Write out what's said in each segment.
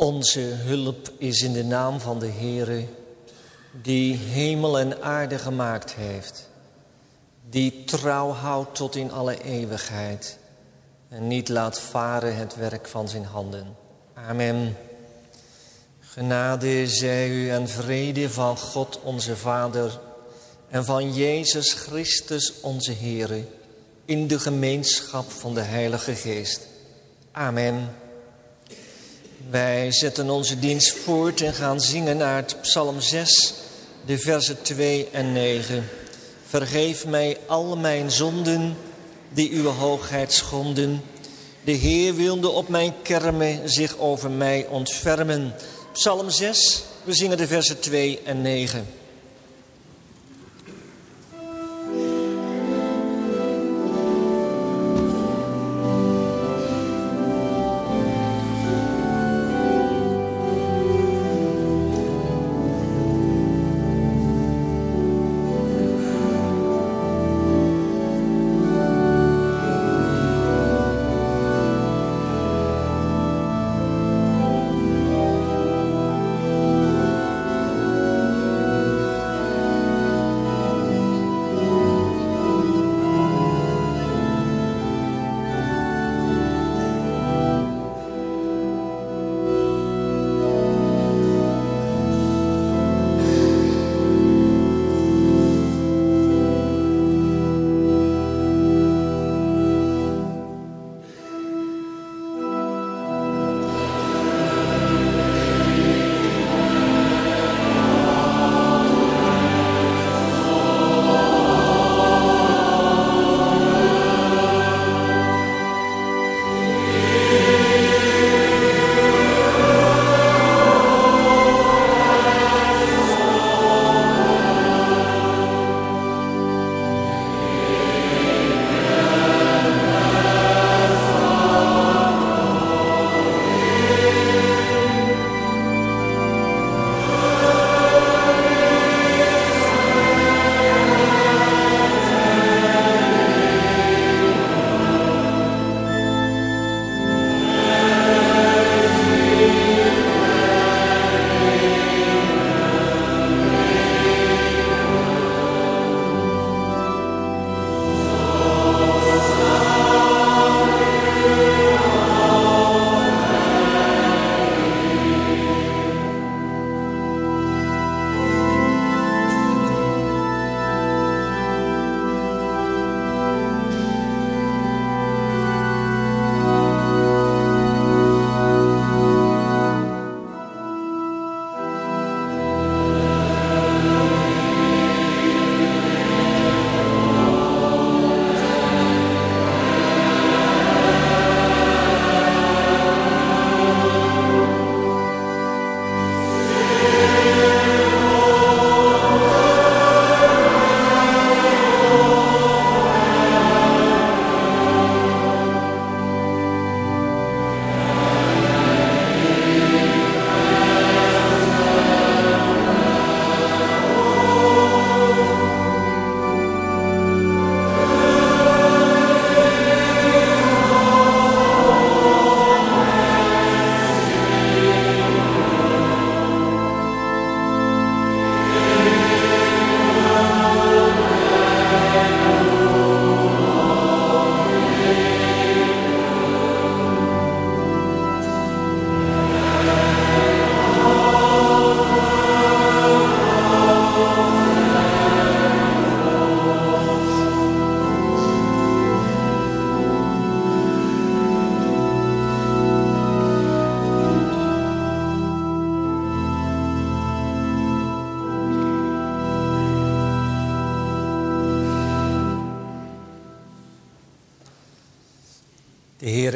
Onze hulp is in de naam van de Heere, die hemel en aarde gemaakt heeft, die trouw houdt tot in alle eeuwigheid en niet laat varen het werk van zijn handen. Amen. Genade zij u en vrede van God onze Vader en van Jezus Christus onze Heere in de gemeenschap van de Heilige Geest. Amen. Wij zetten onze dienst voort en gaan zingen uit Psalm 6, de versen 2 en 9. Vergeef mij al mijn zonden die uw hoogheid schonden. De Heer wilde op mijn kermen zich over mij ontfermen. Psalm 6, we zingen de versen 2 en 9.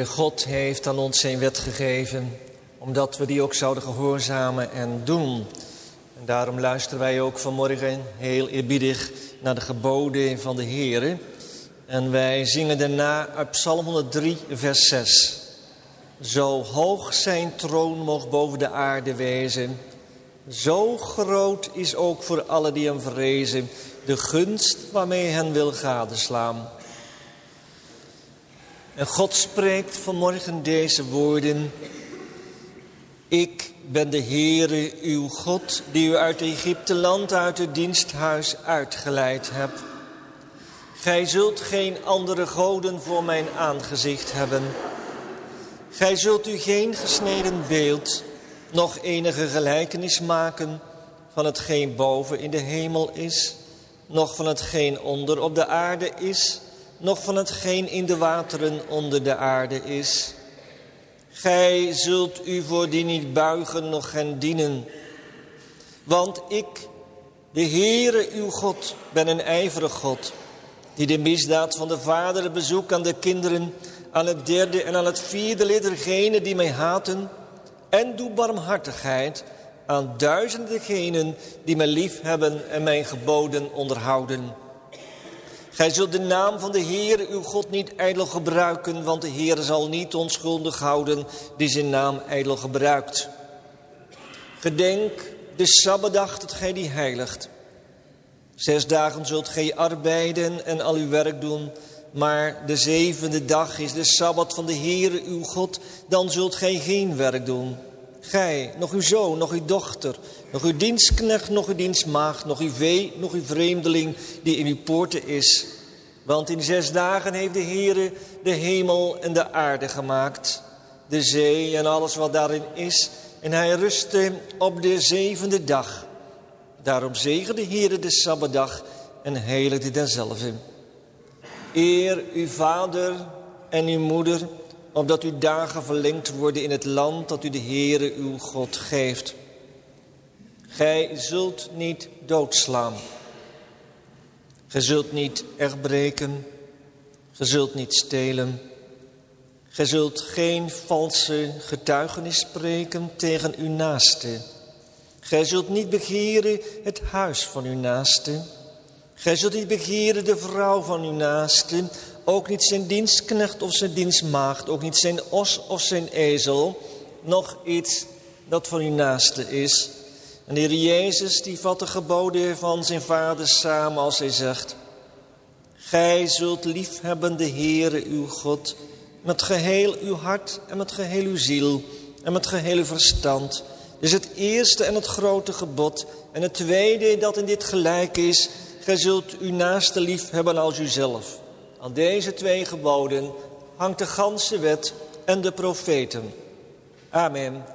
God heeft aan ons zijn wet gegeven, omdat we die ook zouden gehoorzamen en doen. En daarom luisteren wij ook vanmorgen heel eerbiedig naar de geboden van de Heer. En wij zingen daarna uit Psalm 103, vers 6. Zo hoog zijn troon mocht boven de aarde wezen, zo groot is ook voor alle die hem vrezen de gunst waarmee hen wil gadeslaan. En God spreekt vanmorgen deze woorden. Ik ben de Heere uw God, die u uit Egypte land, uit het diensthuis uitgeleid hebt. Gij zult geen andere goden voor mijn aangezicht hebben. Gij zult u geen gesneden beeld, nog enige gelijkenis maken van hetgeen boven in de hemel is, nog van hetgeen onder op de aarde is, nog van hetgeen in de wateren onder de aarde is. Gij zult u voor die niet buigen, nog hen dienen. Want ik, de Heere uw God, ben een ijverig God, die de misdaad van de vader bezoekt aan de kinderen, aan het derde en aan het vierde lid dergenen die mij haten, en doe barmhartigheid aan duizenden degenen die mij lief hebben en mijn geboden onderhouden. Gij zult de naam van de Heer uw God niet ijdel gebruiken, want de Heer zal niet onschuldig houden die zijn naam ijdel gebruikt. Gedenk de Sabbatdag dat gij die heiligt. Zes dagen zult gij arbeiden en al uw werk doen, maar de zevende dag is de Sabbat van de Heer uw God, dan zult gij geen werk doen. Gij, nog uw zoon, nog uw dochter, nog uw dienstknecht, nog uw dienstmaagd, nog uw vee, nog uw vreemdeling die in uw poorten is. Want in zes dagen heeft de Heere de hemel en de aarde gemaakt, de zee en alles wat daarin is. En hij rustte op de zevende dag. Daarom zegende de Heere de Sabbatdag en heiligde denzelfde. Eer uw vader en uw moeder opdat uw dagen verlengd worden in het land dat u de Heere uw God geeft. Gij zult niet doodslaan. Gij zult niet erbreken. Gij zult niet stelen. Gij zult geen valse getuigenis spreken tegen uw naaste. Gij zult niet begeren het huis van uw naaste. Gij zult niet begeren de vrouw van uw naaste ook niet zijn dienstknecht of zijn dienstmaagd, ook niet zijn os of zijn ezel, nog iets dat van uw naaste is. En de Heer Jezus die vat de geboden van zijn vader samen als hij zegt, Gij zult liefhebben de Heere uw God met geheel uw hart en met geheel uw ziel en met geheel uw verstand. Is het eerste en het grote gebod. En het tweede dat in dit gelijk is, gij zult uw naaste lief hebben als uzelf. Aan deze twee geboden hangt de ganse wet en de profeten. Amen.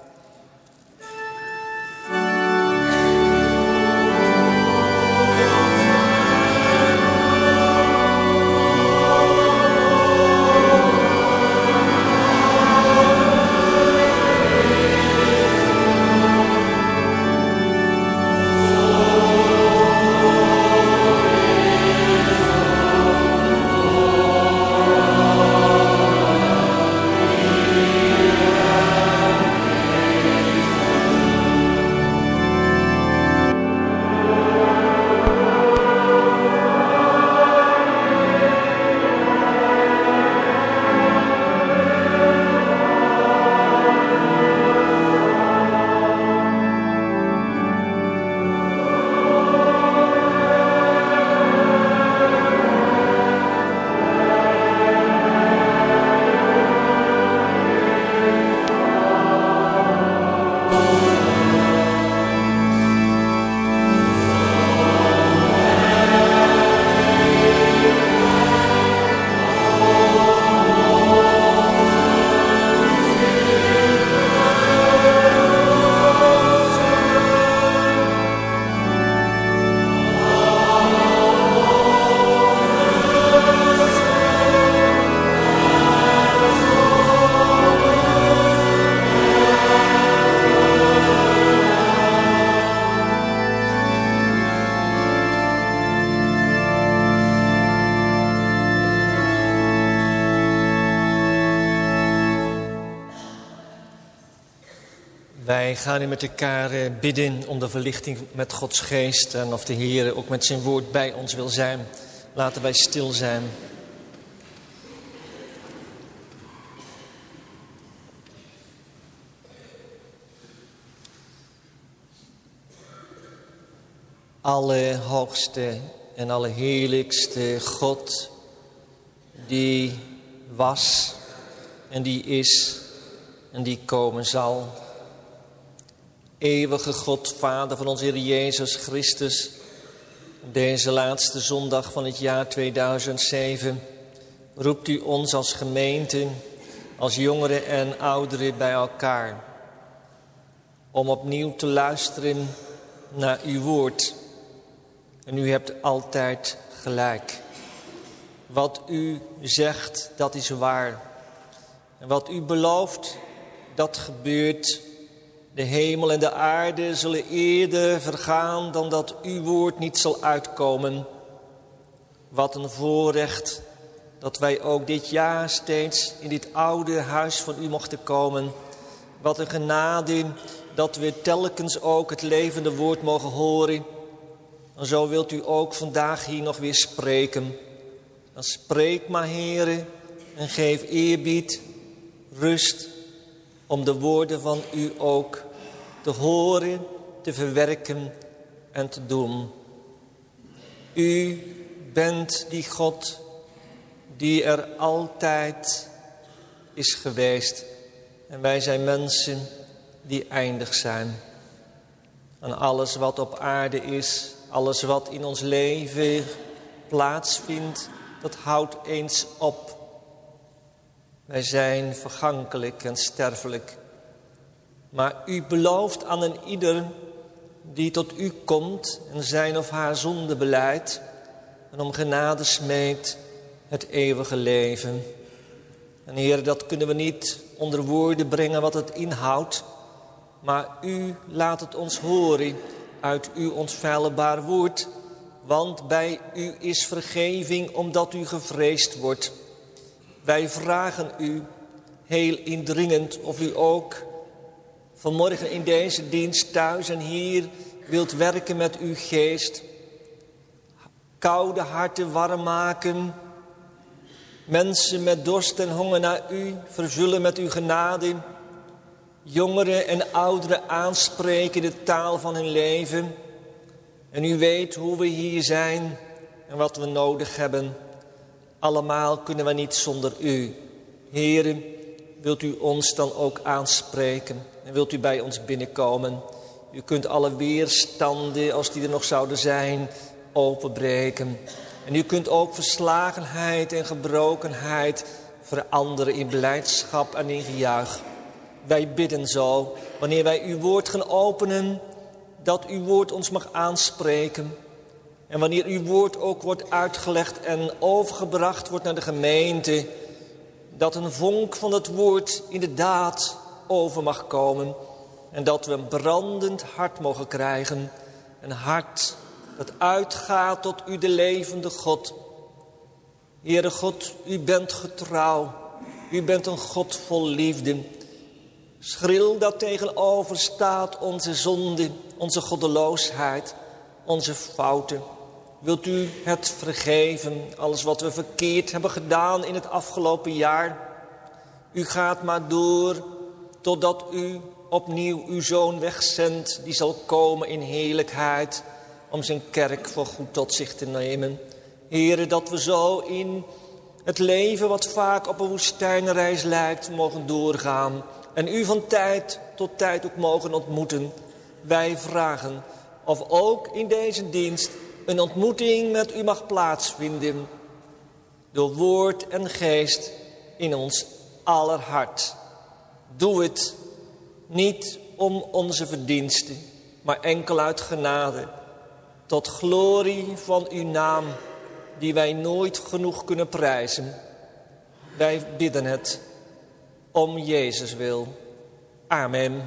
Met elkaar eh, bidden om de verlichting met Gods geest en of de Heer ook met zijn woord bij ons wil zijn. Laten wij stil zijn. Alle hoogste en alle heerlijkste God, die was en die is en die komen zal Eeuwige God, Vader van onze Heer Jezus Christus, deze laatste zondag van het jaar 2007 roept u ons als gemeente, als jongeren en ouderen bij elkaar. Om opnieuw te luisteren naar uw woord. En u hebt altijd gelijk. Wat u zegt, dat is waar. En wat u belooft, dat gebeurt. De hemel en de aarde zullen eerder vergaan dan dat uw woord niet zal uitkomen. Wat een voorrecht dat wij ook dit jaar steeds in dit oude huis van u mochten komen. Wat een genade dat we telkens ook het levende woord mogen horen. En zo wilt u ook vandaag hier nog weer spreken. Dan spreek maar, heren, en geef eerbied, rust, om de woorden van u ook te horen, te verwerken en te doen. U bent die God die er altijd is geweest. En wij zijn mensen die eindig zijn. En alles wat op aarde is, alles wat in ons leven plaatsvindt, dat houdt eens op. Wij zijn vergankelijk en sterfelijk. Maar u belooft aan een ieder die tot u komt en zijn of haar zonde beleidt en om genade smeekt het eeuwige leven. En Heer, dat kunnen we niet onder woorden brengen wat het inhoudt, maar u laat het ons horen uit uw onfeilbaar woord, want bij u is vergeving omdat u gevreesd wordt. Wij vragen u heel indringend of u ook vanmorgen in deze dienst thuis en hier wilt werken met uw geest. Koude harten warm maken. Mensen met dorst en honger naar u vervullen met uw genade. Jongeren en ouderen aanspreken de taal van hun leven. En u weet hoe we hier zijn en wat we nodig hebben. Allemaal kunnen we niet zonder u. Heren, wilt u ons dan ook aanspreken en wilt u bij ons binnenkomen. U kunt alle weerstanden, als die er nog zouden zijn, openbreken. En u kunt ook verslagenheid en gebrokenheid veranderen in blijdschap en in gejuich. Wij bidden zo, wanneer wij uw woord gaan openen, dat uw woord ons mag aanspreken. En wanneer uw woord ook wordt uitgelegd en overgebracht wordt naar de gemeente, dat een vonk van het woord inderdaad over mag komen. En dat we een brandend hart mogen krijgen. Een hart dat uitgaat tot u de levende God. Heere God, u bent getrouw. U bent een God vol liefde. Schril dat tegenover staat onze zonde, onze goddeloosheid, onze fouten. Wilt u het vergeven, alles wat we verkeerd hebben gedaan in het afgelopen jaar? U gaat maar door totdat u opnieuw uw zoon wegzendt, die zal komen in heerlijkheid om zijn kerk voor goed tot zich te nemen. Heren, dat we zo in het leven wat vaak op een woestijnreis lijkt, mogen doorgaan. En u van tijd tot tijd ook mogen ontmoeten. Wij vragen of ook in deze dienst een ontmoeting met u mag plaatsvinden. Door woord en geest in ons aller hart. Doe het niet om onze verdiensten, maar enkel uit genade. Tot glorie van uw naam, die wij nooit genoeg kunnen prijzen. Wij bidden het om Jezus wil. Amen.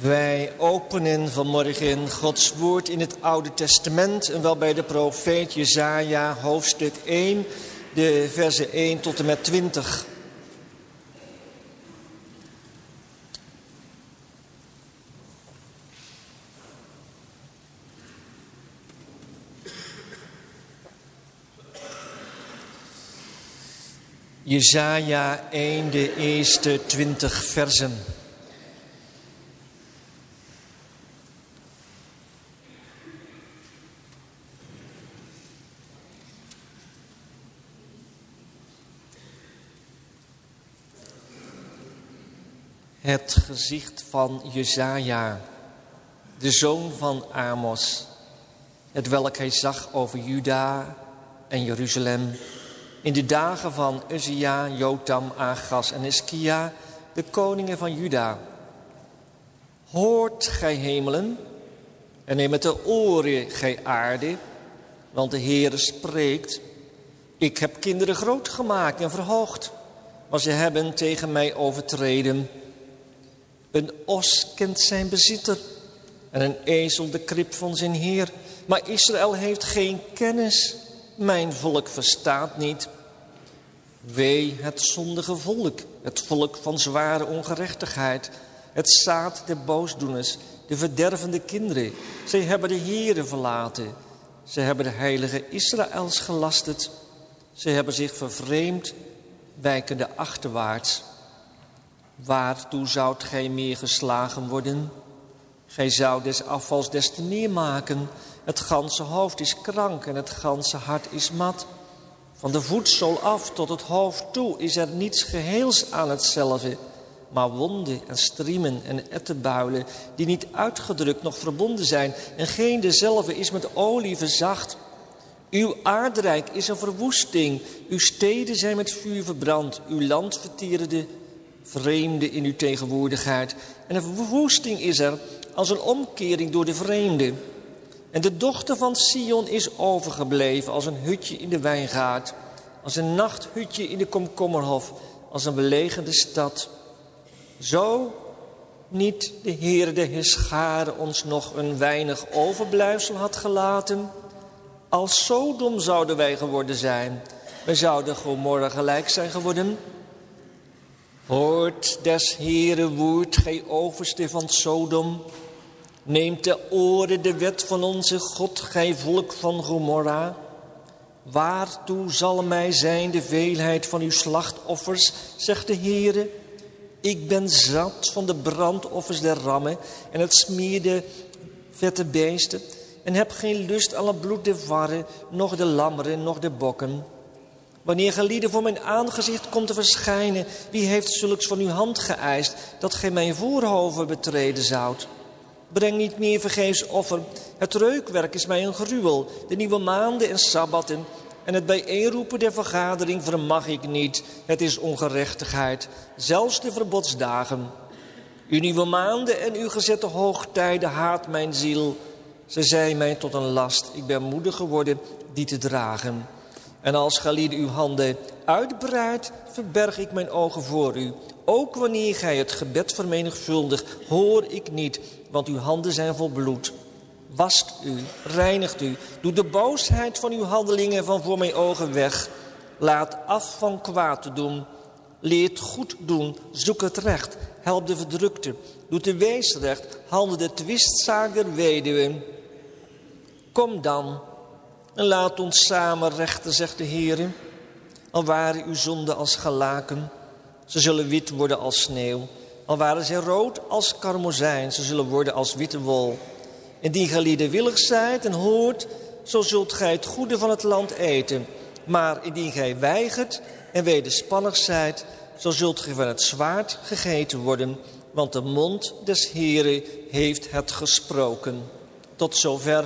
Wij openen vanmorgen Gods woord in het Oude Testament en wel bij de profeet Jezaja, hoofdstuk 1, de versen 1 tot en met 20. Jezaja 1, de eerste 20 versen. Het gezicht van Jezaja, de zoon van Amos, het welk hij zag over Juda en Jeruzalem in de dagen van Uzia, Jotam, Agas en Eskia, de koningen van Juda. Hoort gij hemelen en neem met de oren gij aarde, want de Heere spreekt. Ik heb kinderen groot gemaakt en verhoogd, maar ze hebben tegen mij overtreden. Een os kent zijn bezitter en een ezel de krip van zijn heer. Maar Israël heeft geen kennis. Mijn volk verstaat niet. Wee het zondige volk, het volk van zware ongerechtigheid, het zaad der boosdoeners, de verdervende kinderen. Zij hebben de Heere verlaten. Ze hebben de heilige Israëls gelasterd. Ze hebben zich vervreemd, wijkende achterwaarts. Waartoe zoudt gij meer geslagen worden? Gij zou des afvals des te meer maken. Het ganse hoofd is krank en het ganse hart is mat. Van de voedsel af tot het hoofd toe is er niets geheels aan hetzelfde, maar wonden en striemen en ettenbuilen die niet uitgedrukt nog verbonden zijn en geen dezelfde is met olie verzacht. Uw aardrijk is een verwoesting, uw steden zijn met vuur verbrand, uw land vertierde vreemde in uw tegenwoordigheid. En een verwoesting is er als een omkering door de vreemde. En de dochter van Sion is overgebleven als een hutje in de wijngaard, als een nachthutje in de komkommerhof, als een belegende stad. Zo niet de Heer de Hescharen ons nog een weinig overblijfsel had gelaten. Als Sodom zouden wij geworden zijn. Wij zouden Gomorra gelijk zijn geworden. Hoort des Heere woord, gij overste van Sodom. Neemt de oren de wet van onze God, gij volk van Gomorra. Waartoe zal mij zijn de veelheid van uw slachtoffers, zegt de Heere. Ik ben zat van de brandoffers der rammen en het smeerde vette beesten. En heb geen lust aan het bloed der varren, nog de lammeren, nog de bokken. Wanneer gelieden voor mijn aangezicht komt te verschijnen, wie heeft zulks van uw hand geëist, dat gij mijn voorhoven betreden zoudt? Breng niet meer vergeefs offer. Het reukwerk is mij een gruwel. De nieuwe maanden en sabbatten en het bijeenroepen der vergadering vermag ik niet. Het is ongerechtigheid, zelfs de verbodsdagen. Uw nieuwe maanden en uw gezette hoogtijden haat mijn ziel. Ze zijn mij tot een last. Ik ben moedig geworden die te dragen. En als gelieden uw handen uitbreidt, verberg ik mijn ogen voor u. Ook wanneer gij het gebed vermenigvuldigt, hoor ik niet, want uw handen zijn vol bloed. Wast u, reinigt u, doe de boosheid van uw handelingen van voor mijn ogen weg. Laat af van kwaad te doen. Leert goed doen, zoek het recht, help de verdrukte, doe de weesrecht, handel de twistzaker weduwen. Kom dan en laat ons samen rechten, zegt de Heer. Al waren uw zonden als gelaken, ze zullen wit worden als sneeuw. Al waren zij rood als karmozijn, ze zullen worden als witte wol. Indien gij lieden willig zijt en hoort, zo zult gij het goede van het land eten. Maar indien gij weigert en wederspannig zijt, zo zult gij van het zwaard gegeten worden, want de mond des Heren heeft het gesproken. Tot zover.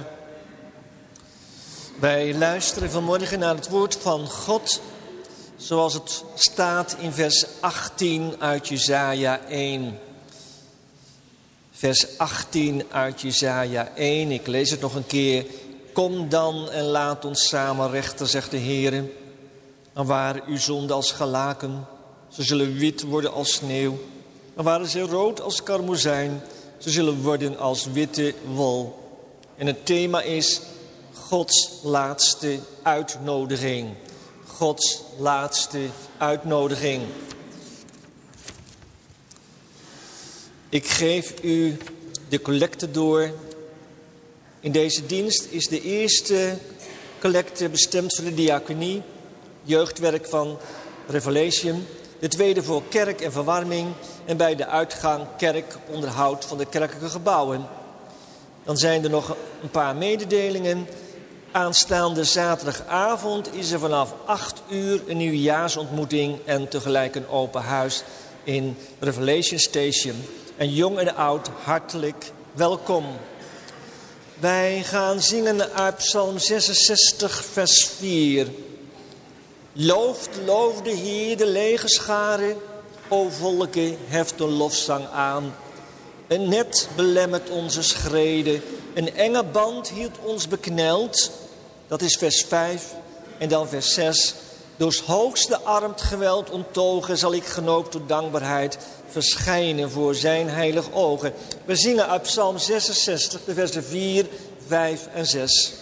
Wij luisteren vanmorgen naar het woord van God, zoals het staat in vers 18 uit Jesaja 1. Vers 18 uit Jesaja 1, ik lees het nog een keer. Kom dan en laat ons samen rechten, zegt de Heer. Dan waren uw zonden als gelaken, ze zullen wit worden als sneeuw. Dan waren ze rood als karmozijn, ze zullen worden als witte wol. En het thema is Gods laatste uitnodiging. Gods laatste uitnodiging. Ik geef u de collecte door. In deze dienst is de eerste collecte bestemd voor de diaconie, jeugdwerk van Revelation. De tweede voor kerk en verwarming en bij de uitgang kerk onderhoud van de kerkelijke gebouwen. Dan zijn er nog een paar mededelingen. Aanstaande zaterdagavond is er vanaf 8 uur een nieuwjaarsontmoeting en tegelijk een open huis in Revelation Station. En jong en oud, hartelijk welkom. Wij gaan zingen uit Psalm 66, vers 4. Looft, loof de Heer, de lege scharen. O volken, heft een lofzang aan. Een net belemmert onze schreden. Een enge band hield ons bekneld. Dat is vers 5. En dan vers 6. Door hoogste armt geweld onttogen zal ik genoopt tot dankbaarheid verschijnen voor zijn heilig ogen. We zingen uit Psalm 66, de versen 4, 5 en 6.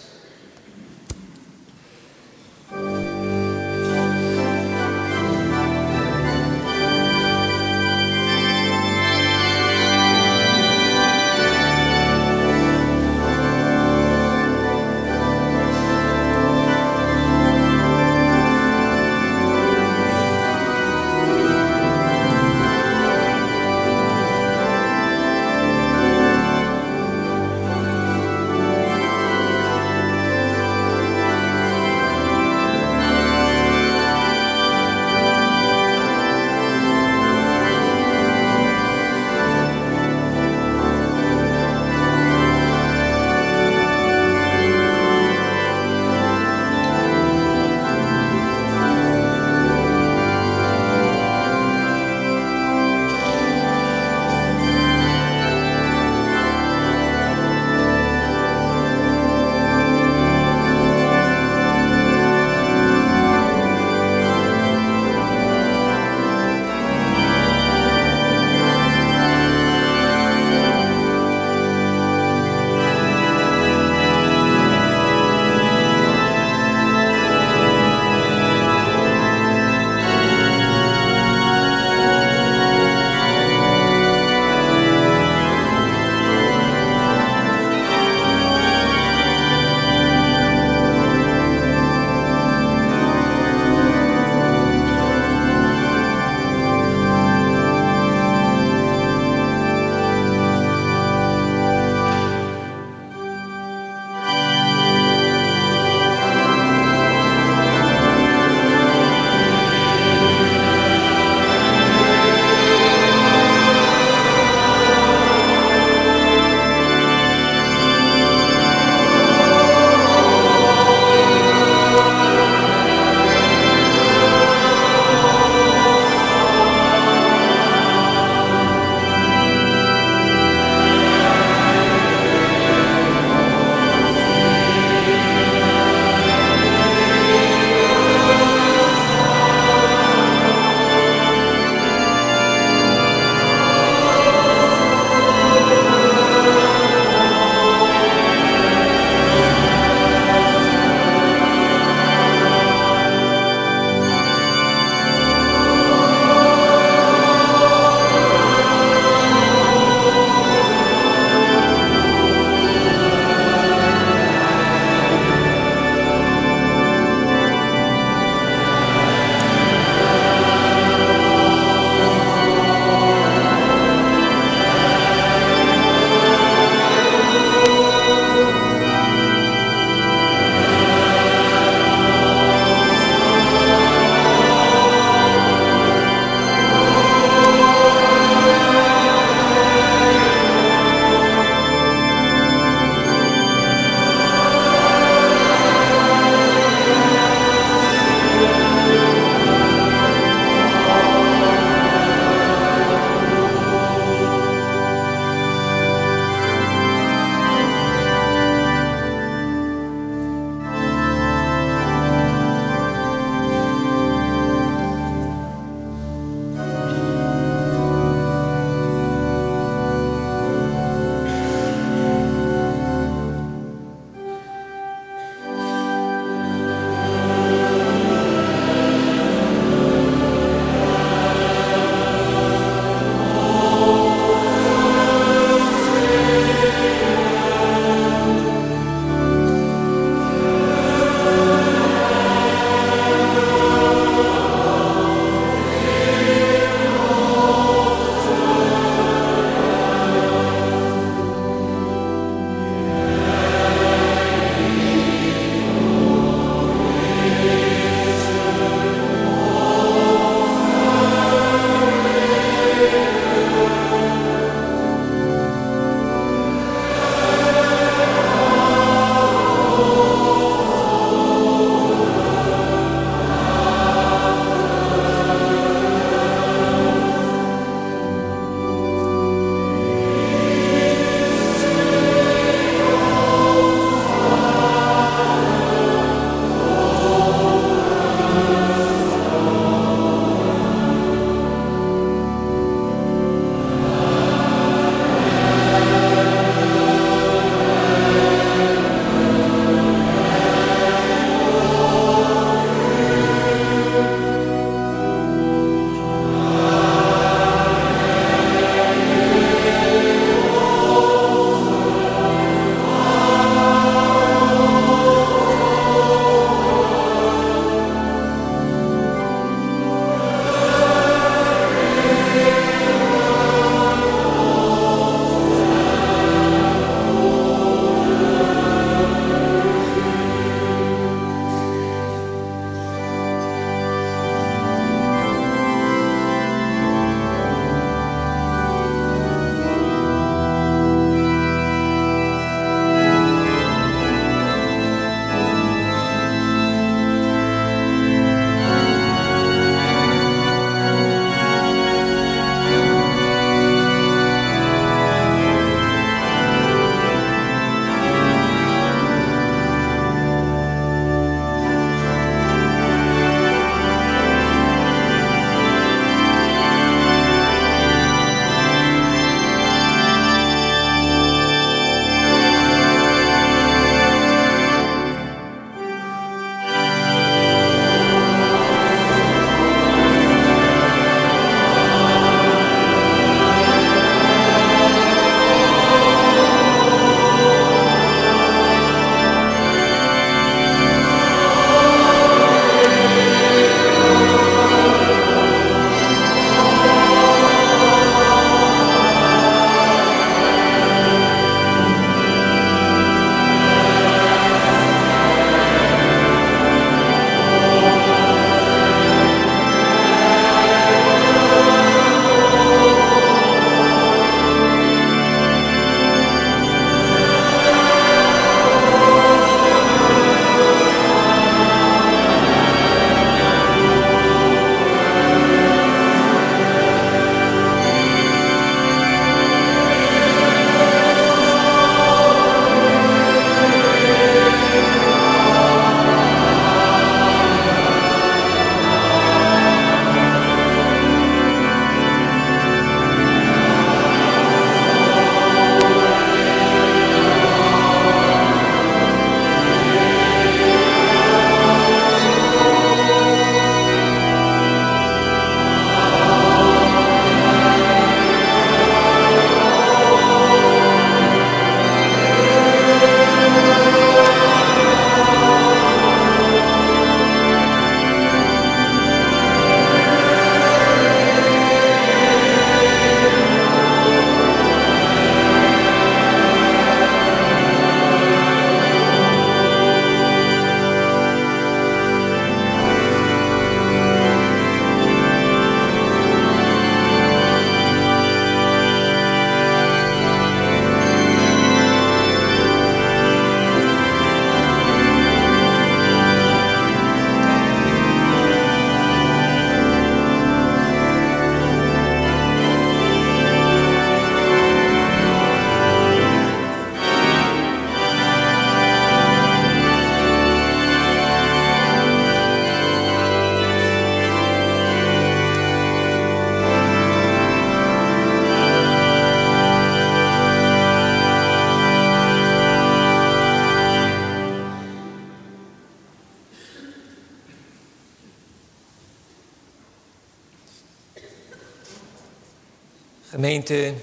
Gemeente,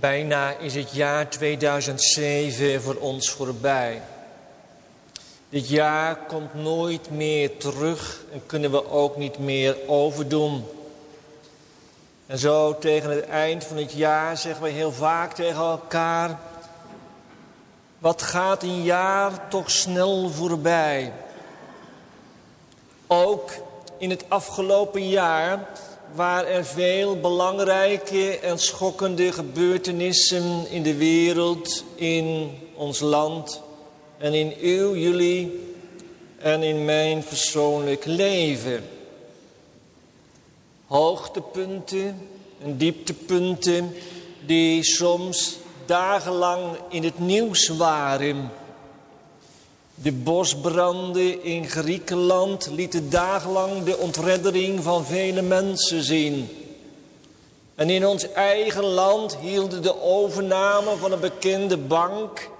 bijna is het jaar 2007 voor ons voorbij. Dit jaar komt nooit meer terug en kunnen we ook niet meer overdoen. En zo tegen het eind van het jaar zeggen we heel vaak tegen elkaar: Wat gaat een jaar toch snel voorbij? Ook in het afgelopen jaar waren er veel belangrijke en schokkende gebeurtenissen in de wereld, in ons land en in uw, jullie en in mijn persoonlijk leven. Hoogtepunten en dieptepunten die soms dagenlang in het nieuws waren. De bosbranden in Griekenland lieten dagenlang de ontreddering van vele mensen zien. En in ons eigen land hielden de overname van een bekende bank,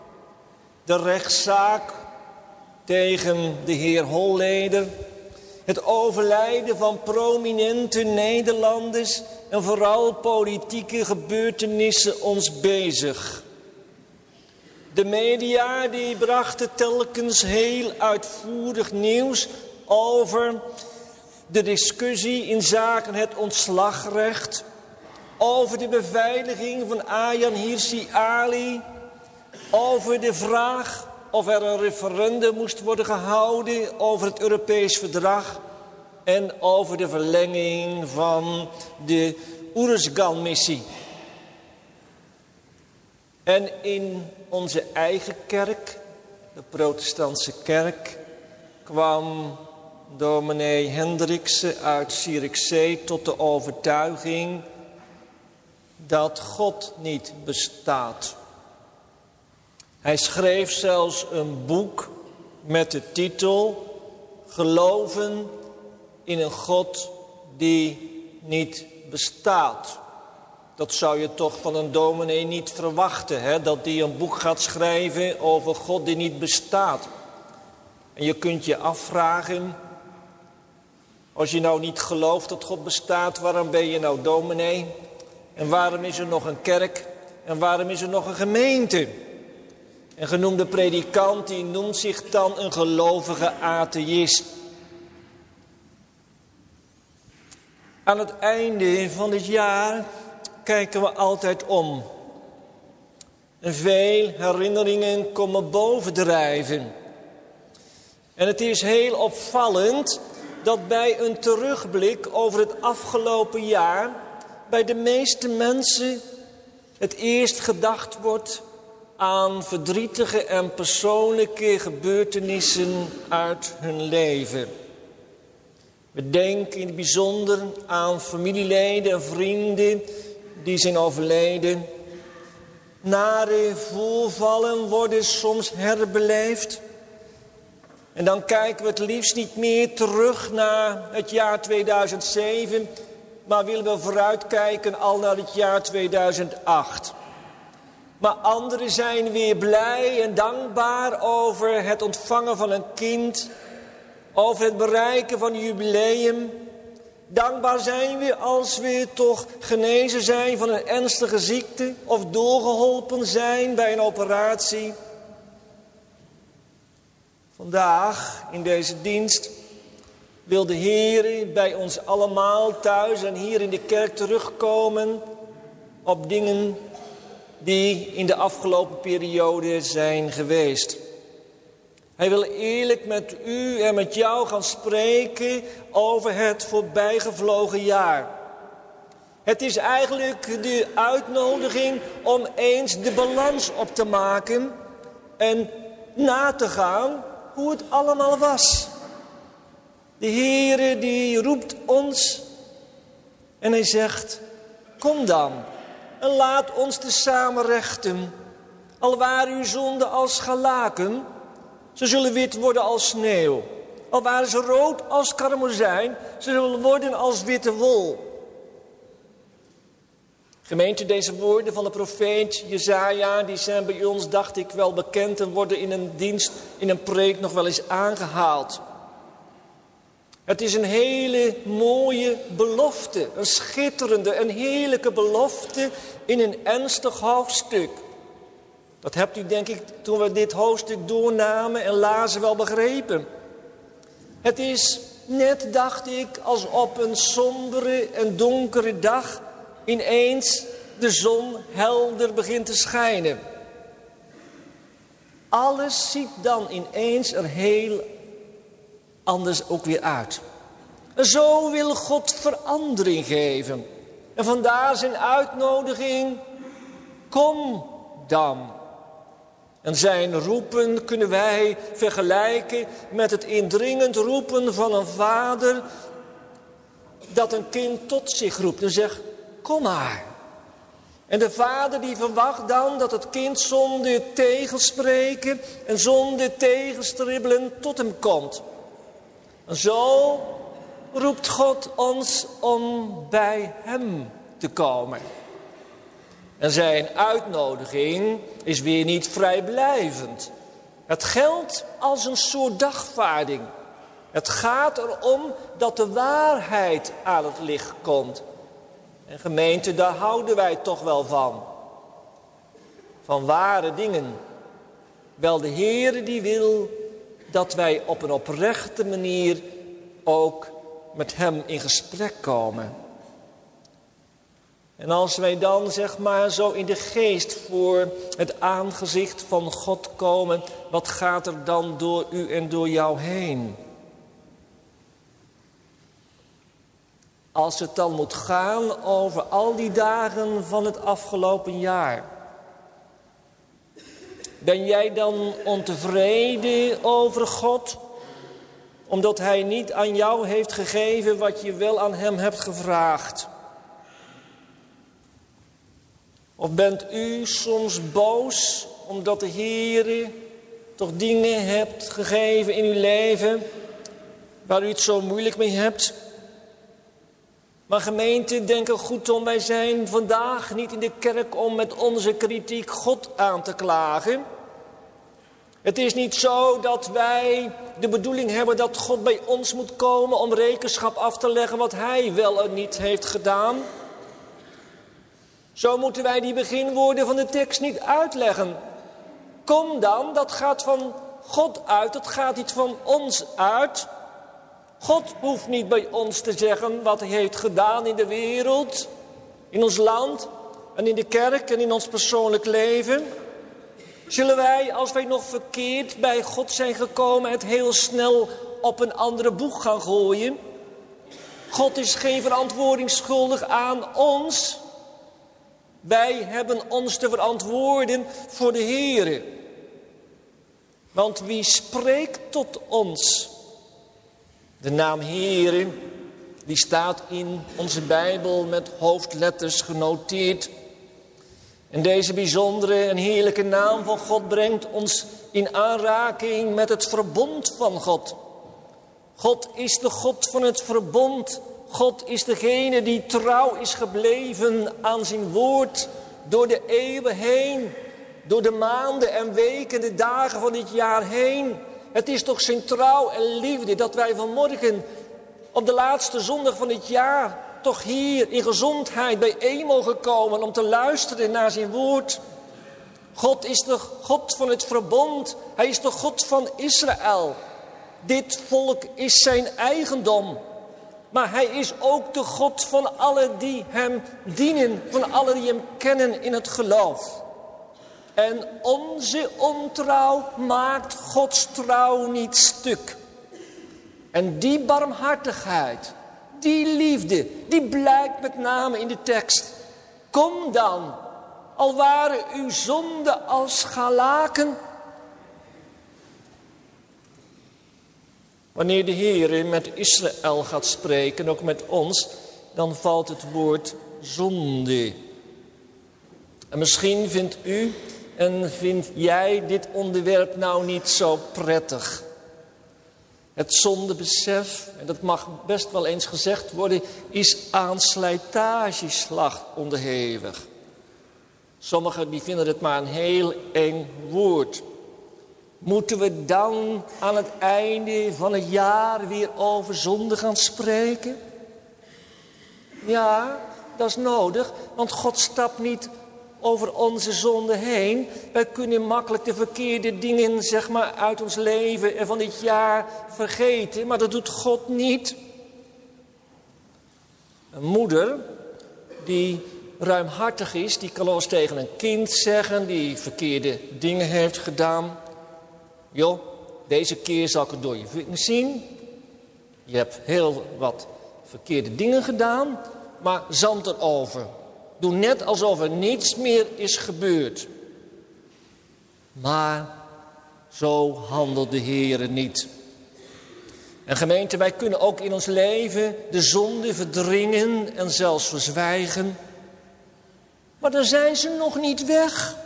de rechtszaak tegen de heer Holleder, het overlijden van prominente Nederlanders en vooral politieke gebeurtenissen ons bezig. De media die brachten telkens heel uitvoerig nieuws over de discussie in zaken het ontslagrecht, over de beveiliging van Ayan Hirsi Ali, over de vraag of er een referendum moest worden gehouden over het Europees verdrag en over de verlenging van de Oeruzgan-missie. En in onze eigen kerk, de protestantse kerk, kwam dominee Hendrikse uit Zierikzee tot de overtuiging dat God niet bestaat. Hij schreef zelfs een boek met de titel Geloven in een God die niet bestaat. Dat zou je toch van een dominee niet verwachten, hè? dat die een boek gaat schrijven over God die niet bestaat. En je kunt je afvragen, als je nou niet gelooft dat God bestaat, waarom ben je nou dominee? En waarom is er nog een kerk? En waarom is er nog een gemeente? Een genoemde predikant die noemt zich dan een gelovige atheïst. Aan het einde van het jaar kijken we altijd om. En veel herinneringen komen bovendrijven. En het is heel opvallend dat bij een terugblik over het afgelopen jaar bij de meeste mensen het eerst gedacht wordt aan verdrietige en persoonlijke gebeurtenissen uit hun leven. We denken in het bijzonder aan familieleden en vrienden die zijn overleden. Nare voorvallen worden soms herbeleefd. En dan kijken we het liefst niet meer terug naar het jaar 2007, maar willen we vooruitkijken al naar het jaar 2008. Maar anderen zijn weer blij en dankbaar over het ontvangen van een kind, over het bereiken van een jubileum. Dankbaar zijn we als we toch genezen zijn van een ernstige ziekte of doorgeholpen zijn bij een operatie. Vandaag in deze dienst wil de Heer bij ons allemaal thuis en hier in de kerk terugkomen op dingen die in de afgelopen periode zijn geweest. Hij wil eerlijk met u en met jou gaan spreken over het voorbijgevlogen jaar. Het is eigenlijk de uitnodiging om eens de balans op te maken en na te gaan hoe het allemaal was. De Heere die roept ons en hij zegt, kom dan en laat ons te samen rechten. Al waren uw zonden als galaken, ze zullen wit worden als sneeuw. Al waren ze rood als karmozijn, ze zullen worden als witte wol. Gemeente, deze woorden van de profeet Jezaja, die zijn bij ons, dacht ik, wel bekend en worden in een dienst, in een preek nog wel eens aangehaald. Het is een hele mooie belofte, een schitterende, een heerlijke belofte in een ernstig hoofdstuk. Dat hebt u denk ik toen we dit hoofdstuk doornamen en lazen wel begrepen. Het is net, dacht ik, als op een sombere en donkere dag ineens de zon helder begint te schijnen. Alles ziet dan ineens er heel anders ook weer uit. En zo wil God verandering geven. En vandaar zijn uitnodiging, kom dan. En zijn roepen kunnen wij vergelijken met het indringend roepen van een vader dat een kind tot zich roept en zegt, kom maar. En de vader die verwacht dan dat het kind zonder tegenspreken en zonder tegenstribbelen tot hem komt. En zo roept God ons om bij hem te komen. En zijn uitnodiging is weer niet vrijblijvend. Het geldt als een soort dagvaarding. Het gaat erom dat de waarheid aan het licht komt. En gemeente, daar houden wij toch wel van. Van ware dingen. Wel de Heere die wil dat wij op een oprechte manier ook met Hem in gesprek komen. En als wij dan zeg maar zo in de geest voor het aangezicht van God komen, wat gaat er dan door u en door jou heen? Als het dan moet gaan over al die dagen van het afgelopen jaar. Ben jij dan ontevreden over God? Omdat Hij niet aan jou heeft gegeven wat je wel aan Hem hebt gevraagd. Of bent u soms boos omdat de Heer toch dingen hebt gegeven in uw leven waar u het zo moeilijk mee hebt? Maar gemeente, denk er goed om, wij zijn vandaag niet in de kerk om met onze kritiek God aan te klagen. Het is niet zo dat wij de bedoeling hebben dat God bij ons moet komen om rekenschap af te leggen wat Hij wel en niet heeft gedaan. Zo moeten wij die beginwoorden van de tekst niet uitleggen. Kom dan, dat gaat van God uit, dat gaat niet van ons uit. God hoeft niet bij ons te zeggen wat hij heeft gedaan in de wereld, in ons land en in de kerk en in ons persoonlijk leven. Zullen wij, als wij nog verkeerd bij God zijn gekomen, het heel snel op een andere boeg gaan gooien? God is geen verantwoording schuldig aan ons. Wij hebben ons te verantwoorden voor de Heere. Want wie spreekt tot ons? De naam Heere, die staat in onze Bijbel met hoofdletters genoteerd. En deze bijzondere en heerlijke naam van God brengt ons in aanraking met het verbond van God. God is de God van het verbond God is degene die trouw is gebleven aan zijn woord door de eeuwen heen. Door de maanden en weken, de dagen van dit jaar heen. Het is toch zijn trouw en liefde dat wij vanmorgen op de laatste zondag van dit jaar toch hier in gezondheid bijeen mogen komen om te luisteren naar zijn woord. God is de God van het verbond. Hij is de God van Israël. Dit volk is zijn eigendom. Maar hij is ook de God van allen die hem dienen, van allen die hem kennen in het geloof. En onze ontrouw maakt Gods trouw niet stuk. En die barmhartigheid, die liefde, die blijkt met name in de tekst. Kom dan, al waren uw zonden als galaken, Wanneer de Heer met Israël gaat spreken, ook met ons, dan valt het woord zonde. En misschien vindt u en vind jij dit onderwerp nou niet zo prettig. Het zondebesef, en dat mag best wel eens gezegd worden, is aan slijtageslag onderhevig. Sommigen die vinden het maar een heel eng woord. Moeten we dan aan het einde van het jaar weer over zonde gaan spreken? Ja, dat is nodig, want God stapt niet over onze zonde heen. Wij kunnen makkelijk de verkeerde dingen zeg maar, uit ons leven en van dit jaar vergeten, maar dat doet God niet. Een moeder die ruimhartig is, die kan ons tegen een kind zeggen die verkeerde dingen heeft gedaan. Joh, deze keer zal ik het door je zien. Je hebt heel wat verkeerde dingen gedaan, maar zand erover. Doe net alsof er niets meer is gebeurd. Maar zo handelt de Heer niet. En gemeente, wij kunnen ook in ons leven de zonde verdringen en zelfs verzwijgen. Maar dan zijn ze nog niet weg.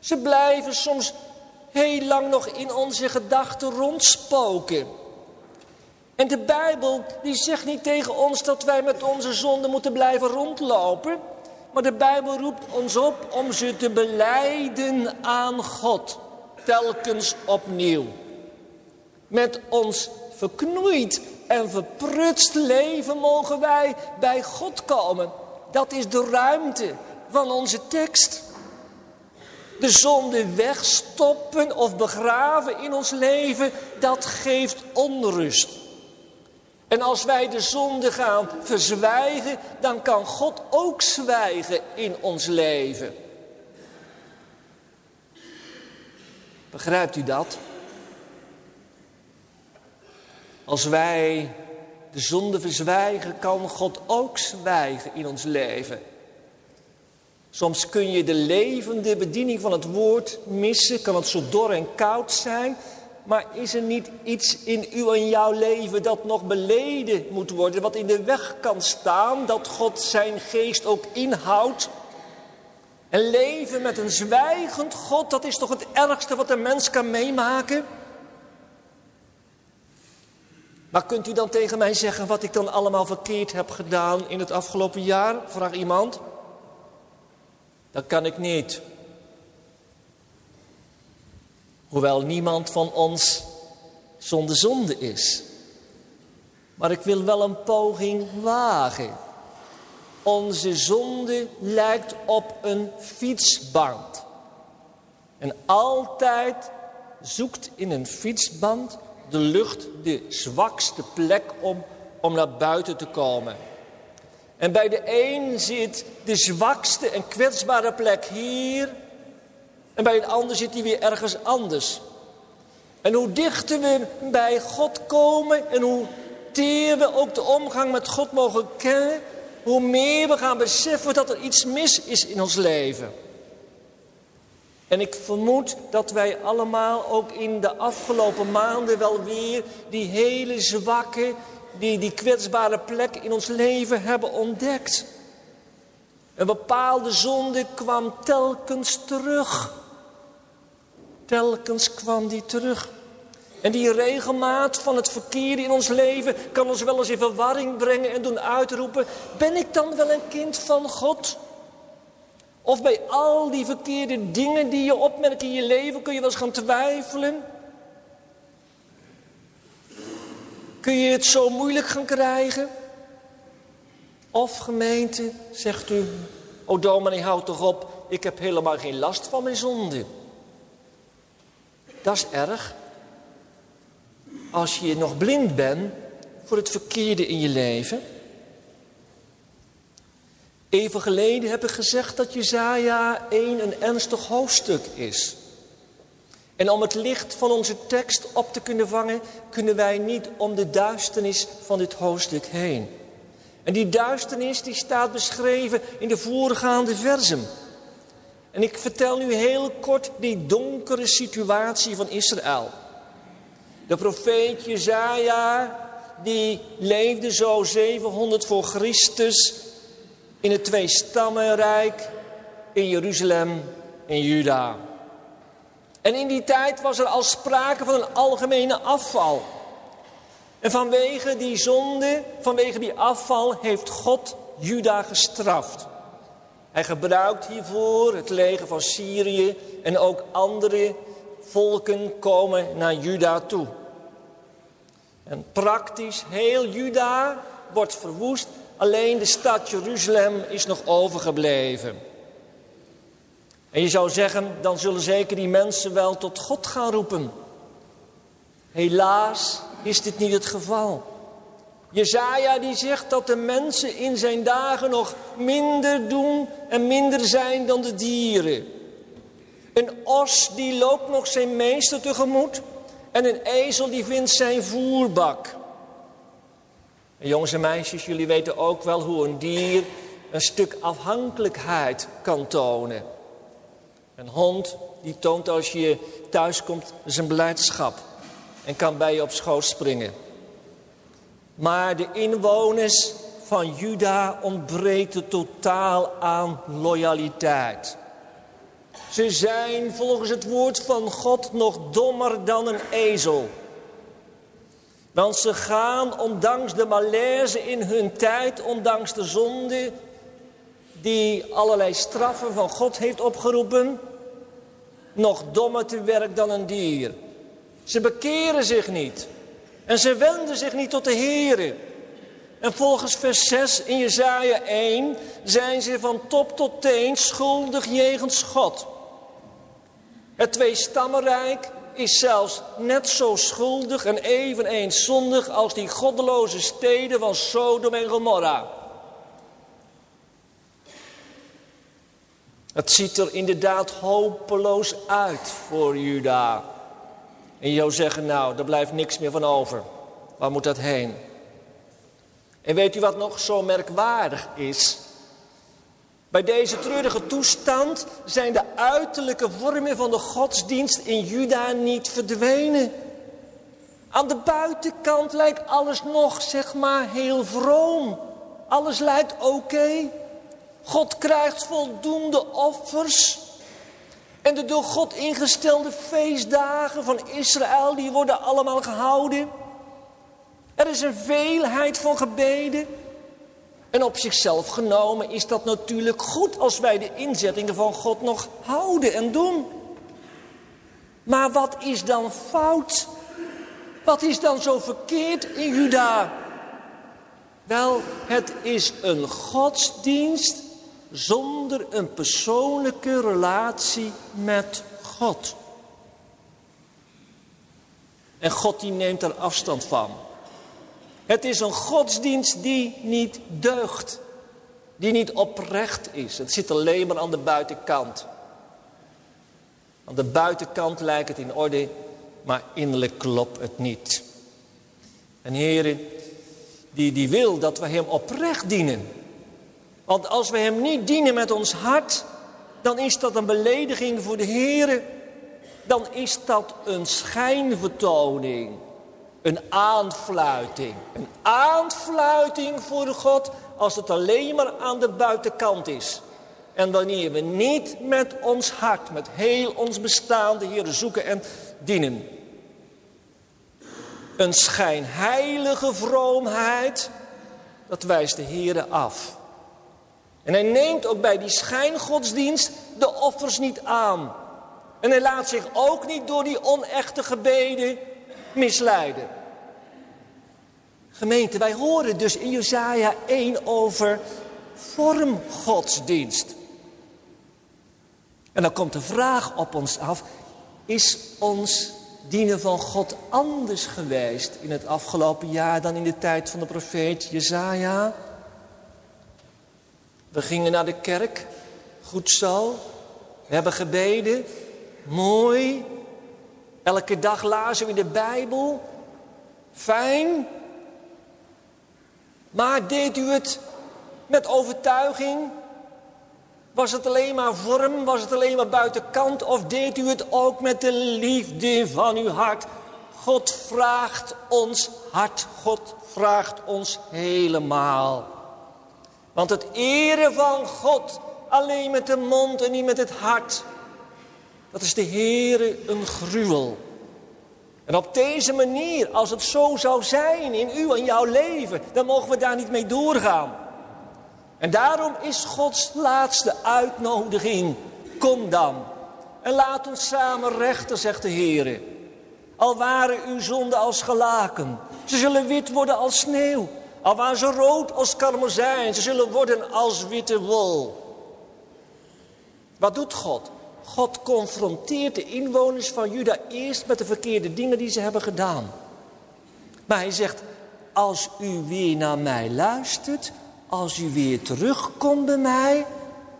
Ze blijven soms heel lang nog in onze gedachten rondspoken. En de Bijbel die zegt niet tegen ons dat wij met onze zonde moeten blijven rondlopen. Maar de Bijbel roept ons op om ze te beleiden aan God. Telkens opnieuw. Met ons verknoeid en verprutst leven mogen wij bij God komen. Dat is de ruimte van onze tekst. De zonde wegstoppen of begraven in ons leven, dat geeft onrust. En als wij de zonde gaan verzwijgen, dan kan God ook zwijgen in ons leven. Begrijpt u dat? Als wij de zonde verzwijgen, kan God ook zwijgen in ons leven. Soms kun je de levende bediening van het woord missen, kan het zo dor en koud zijn. Maar is er niet iets in uw en jouw leven dat nog beleden moet worden, wat in de weg kan staan, dat God zijn geest ook inhoudt? En leven met een zwijgend God, dat is toch het ergste wat een mens kan meemaken? Maar kunt u dan tegen mij zeggen wat ik dan allemaal verkeerd heb gedaan in het afgelopen jaar? Vraagt iemand. Dat kan ik niet. Hoewel niemand van ons zonder zonde is. Maar ik wil wel een poging wagen. Onze zonde lijkt op een fietsband. En altijd zoekt in een fietsband de lucht de zwakste plek om, om naar buiten te komen. En bij de een zit de zwakste en kwetsbare plek hier. En bij een ander zit die weer ergens anders. En hoe dichter we bij God komen en hoe teer we ook de omgang met God mogen kennen, hoe meer we gaan beseffen dat er iets mis is in ons leven. En ik vermoed dat wij allemaal ook in de afgelopen maanden wel weer die hele zwakke, die, die kwetsbare plek in ons leven hebben ontdekt. Een bepaalde zonde kwam telkens terug. Telkens kwam die terug. En die regelmaat van het verkeer in ons leven kan ons wel eens in verwarring brengen en doen uitroepen: Ben ik dan wel een kind van God? Of bij al die verkeerde dingen die je opmerkt in je leven kun je wel eens gaan twijfelen. Kun je het zo moeilijk gaan krijgen? Of gemeente, zegt u, o dominee houd toch op, ik heb helemaal geen last van mijn zonde. Dat is erg. Als je nog blind bent voor het verkeerde in je leven. Even geleden heb ik gezegd dat Jezaja 1 een ernstig hoofdstuk is. En om het licht van onze tekst op te kunnen vangen, kunnen wij niet om de duisternis van dit hoofdstuk heen. En die duisternis die staat beschreven in de voorgaande versen. En ik vertel nu heel kort die donkere situatie van Israël. De profeet Jezaja, die leefde zo 700 voor Christus in het twee-stammenrijk in Jeruzalem en Juda. En in die tijd was er al sprake van een algemene afval. En vanwege die zonde, vanwege die afval, heeft God Juda gestraft. Hij gebruikt hiervoor het leger van Syrië en ook andere volken komen naar Juda toe. En praktisch heel Juda wordt verwoest. Alleen de stad Jeruzalem is nog overgebleven. En je zou zeggen, dan zullen zeker die mensen wel tot God gaan roepen. Helaas is dit niet het geval. Jezaja die zegt dat de mensen in zijn dagen nog minder doen en minder zijn dan de dieren. Een os die loopt nog zijn meester tegemoet en een ezel die vindt zijn voerbak. En jongens en meisjes, jullie weten ook wel hoe een dier een stuk afhankelijkheid kan tonen. Een hond die toont als je thuis komt zijn blijdschap en kan bij je op schoot springen. Maar de inwoners van Juda ontbreken totaal aan loyaliteit. Ze zijn volgens het woord van God nog dommer dan een ezel. Want ze gaan, ondanks de malaise in hun tijd, ondanks de zonde die allerlei straffen van God heeft opgeroepen, nog dommer te werk dan een dier. Ze bekeren zich niet. En ze wenden zich niet tot de Heer. En volgens vers 6 in Jezaja 1 zijn ze van top tot teen schuldig jegens God. Het tweestammenrijk is zelfs net zo schuldig en eveneens zondig als die goddeloze steden van Sodom en Gomorra. Het ziet er inderdaad hopeloos uit voor Juda. En je zou zeggen, nou, er blijft niks meer van over. Waar moet dat heen? En weet u wat nog zo merkwaardig is? Bij deze treurige toestand zijn de uiterlijke vormen van de godsdienst in Juda niet verdwenen. Aan de buitenkant lijkt alles nog, zeg maar, heel vroom. Alles lijkt oké. God krijgt voldoende offers. En de door God ingestelde feestdagen van Israël, die worden allemaal gehouden. Er is een veelheid van gebeden. En op zichzelf genomen is dat natuurlijk goed als wij de inzettingen van God nog houden en doen. Maar wat is dan fout? Wat is dan zo verkeerd in Juda? Wel, het is een godsdienst zonder een persoonlijke relatie met God. En God die neemt er afstand van. Het is een godsdienst die niet deugt. Die niet oprecht is. Het zit alleen maar aan de buitenkant. Aan de buitenkant lijkt het in orde, maar innerlijk klopt het niet. En heren, die, die wil dat we hem oprecht dienen. Want als we hem niet dienen met ons hart, dan is dat een belediging voor de Heer. Dan is dat een schijnvertoning. Een aanfluiting. Een aanfluiting voor God als het alleen maar aan de buitenkant is. En wanneer we niet met ons hart, met heel ons bestaan de Heer zoeken en dienen. Een schijnheilige vroomheid, dat wijst de Heer af. En hij neemt ook bij die schijngodsdienst de offers niet aan. En hij laat zich ook niet door die onechte gebeden misleiden. Gemeente, wij horen dus in Jesaja 1 over vormgodsdienst. En dan komt de vraag op ons af, is ons dienen van God anders geweest in het afgelopen jaar dan in de tijd van de profeet Jesaja? We gingen naar de kerk, goed zo. We hebben gebeden, mooi. Elke dag lazen we de Bijbel, fijn. Maar deed u het met overtuiging? Was het alleen maar vorm? Was het alleen maar buitenkant? Of deed u het ook met de liefde van uw hart? God vraagt ons hart. God vraagt ons helemaal. Want het eren van God alleen met de mond en niet met het hart, dat is de Heere een gruwel. En op deze manier, als het zo zou zijn in uw en jouw leven, dan mogen we daar niet mee doorgaan. En daarom is Gods laatste uitnodiging, kom dan en laat ons samen rechten, zegt de Heer. Al waren uw zonden als gelaken, ze zullen wit worden als sneeuw. Al waren ze rood als karmozijn, ze zullen worden als witte wol. Wat doet God? God confronteert de inwoners van Juda eerst met de verkeerde dingen die ze hebben gedaan. Maar hij zegt, als u weer naar mij luistert, als u weer terugkomt bij mij,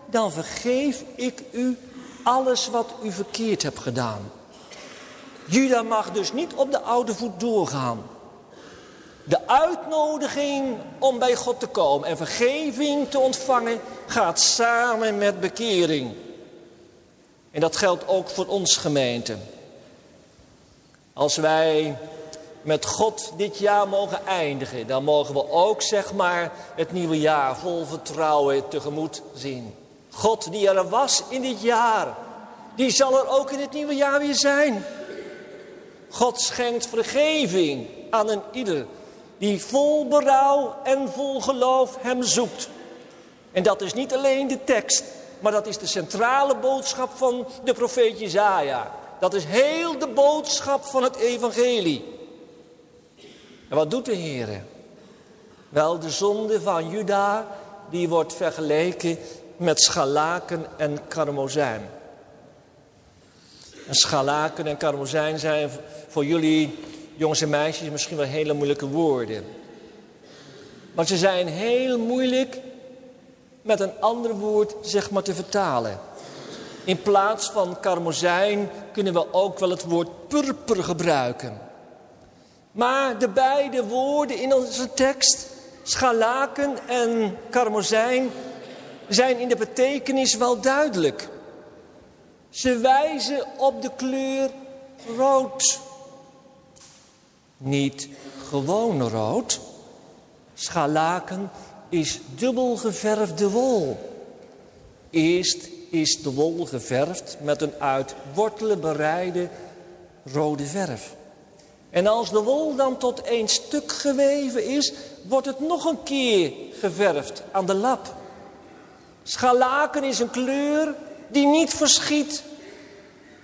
dan vergeef ik u alles wat u verkeerd hebt gedaan. Juda mag dus niet op de oude voet doorgaan. De uitnodiging om bij God te komen en vergeving te ontvangen gaat samen met bekering. En dat geldt ook voor ons gemeente. Als wij met God dit jaar mogen eindigen, dan mogen we ook zeg maar het nieuwe jaar vol vertrouwen tegemoet zien. God die er was in dit jaar, die zal er ook in het nieuwe jaar weer zijn. God schenkt vergeving aan een ieder die vol berouw en vol geloof hem zoekt. En dat is niet alleen de tekst, maar dat is de centrale boodschap van de profeet Jezaja. Dat is heel de boodschap van het evangelie. En wat doet de Heer? Wel, de zonde van Juda, die wordt vergeleken met schalaken en karmozijn. En schalaken en karmozijn zijn voor jullie jongens en meisjes misschien wel hele moeilijke woorden. Maar ze zijn heel moeilijk met een ander woord zeg maar te vertalen. In plaats van karmozijn kunnen we ook wel het woord purper gebruiken. Maar de beide woorden in onze tekst, schalaken en karmozijn, zijn in de betekenis wel duidelijk. Ze wijzen op de kleur rood. Niet gewoon rood. Schalaken is dubbel geverfde wol. Eerst is de wol geverfd met een uit wortelen bereide rode verf. En als de wol dan tot één stuk geweven is, wordt het nog een keer geverfd aan de lap. Scharlaken is een kleur die niet verschiet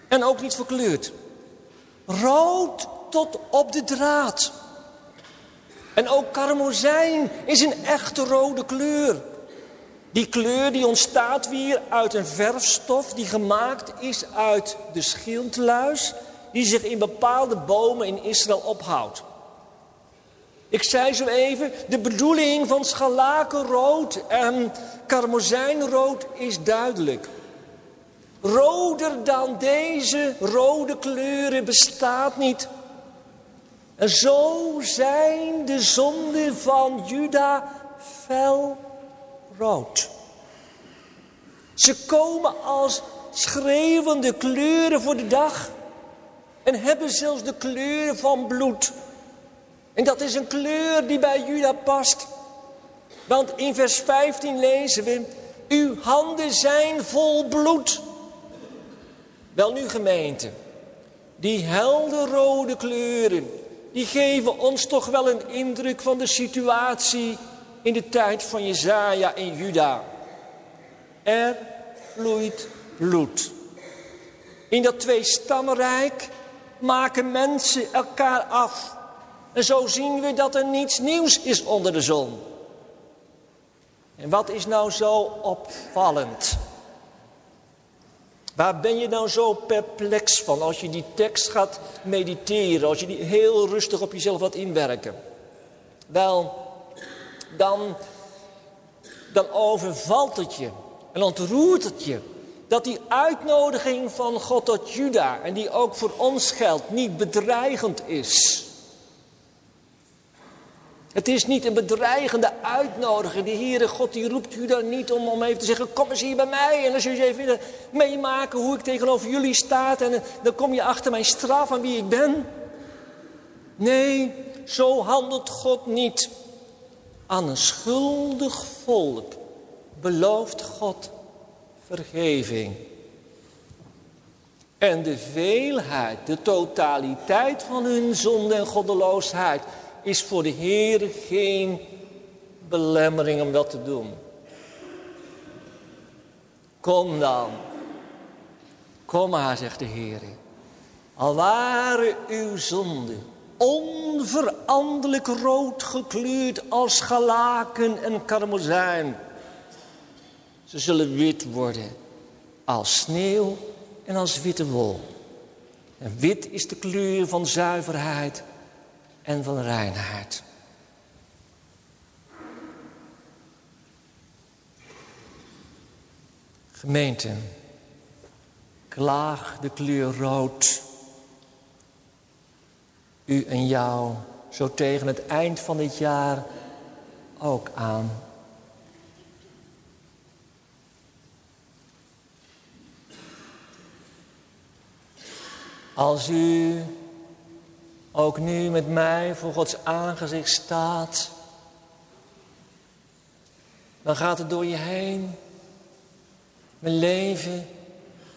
en ook niet verkleurt. Rood tot op de draad. En ook karmozijn is een echte rode kleur. Die kleur die ontstaat weer uit een verfstof die gemaakt is uit de schildluis die zich in bepaalde bomen in Israël ophoudt. Ik zei zo even, de bedoeling van scharlakenrood en karmozijnrood is duidelijk. Roder dan deze rode kleuren bestaat niet. En zo zijn de zonden van Juda fel rood. Ze komen als schreeuwende kleuren voor de dag en hebben zelfs de kleur van bloed. En dat is een kleur die bij Juda past. Want in vers 15 lezen we, uw handen zijn vol bloed. Wel nu gemeente, die helderrode kleuren, die geven ons toch wel een indruk van de situatie in de tijd van Jezaja en Juda. Er vloeit bloed. In dat twee stammenrijk maken mensen elkaar af. En zo zien we dat er niets nieuws is onder de zon. En wat is nou zo opvallend? Waar ben je nou zo perplex van als je die tekst gaat mediteren, als je die heel rustig op jezelf gaat inwerken? Wel, dan, dan overvalt het je en ontroert het je dat die uitnodiging van God tot Juda, en die ook voor ons geldt, niet bedreigend is. Het is niet een bedreigende uitnodiging. De Heere God die roept Juda niet om, om even te zeggen, kom eens hier bij mij. En als jullie even meemaken hoe ik tegenover jullie sta, en dan kom je achter mijn straf aan wie ik ben. Nee, zo handelt God niet. Aan een schuldig volk belooft God vergeving. En de veelheid, de totaliteit van hun zonde en goddeloosheid is voor de Heer geen belemmering om dat te doen. Kom dan. Kom maar, zegt de Heer. Al waren uw zonden onveranderlijk rood gekleurd als galaken en karmozijn. Ze zullen wit worden als sneeuw en als witte wol. En wit is de kleur van zuiverheid en van reinheid. Gemeente, klaag de kleur rood. U en jou, zo tegen het eind van dit jaar ook aan. Als u ook nu met mij voor Gods aangezicht staat, dan gaat het door je heen. Mijn leven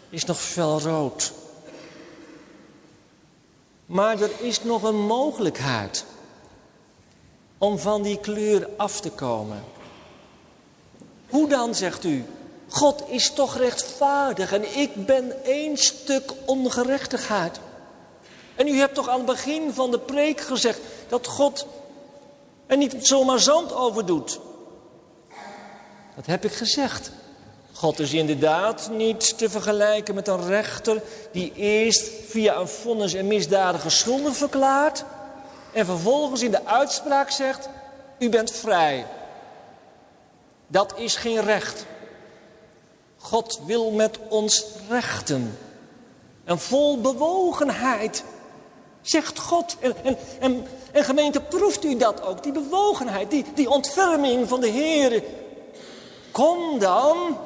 is nog fel rood. Maar er is nog een mogelijkheid om van die kleur af te komen. Hoe dan, zegt u? God is toch rechtvaardig en ik ben één stuk ongerechtigheid. En u hebt toch aan het begin van de preek gezegd dat God er niet zomaar zand over doet. Dat heb ik gezegd. God is inderdaad niet te vergelijken met een rechter die eerst via een vonnis een misdadiger schuldig verklaart en vervolgens in de uitspraak zegt, u bent vrij. Dat is geen recht. God wil met ons rechten. En vol bewogenheid, zegt God. En, en, en, en gemeente, proeft u dat ook, die bewogenheid, die, die ontferming van de Heer. Kom dan.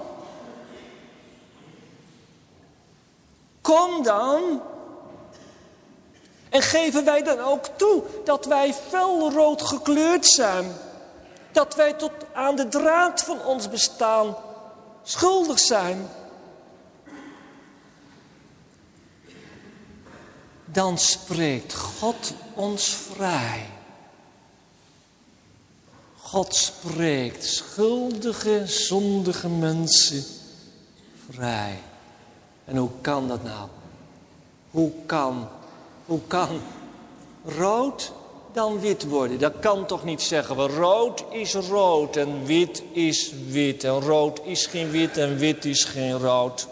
Kom dan. En geven wij dan ook toe dat wij felrood gekleurd zijn. Dat wij tot aan de draad van ons bestaan schuldig zijn. Dan spreekt God ons vrij. God spreekt schuldige, zondige mensen vrij. En hoe kan dat nou? Hoe kan, hoe kan rood dan wit worden. Dat kan toch niet zeggen rood is rood en wit is wit. En rood is geen wit en wit is geen rood.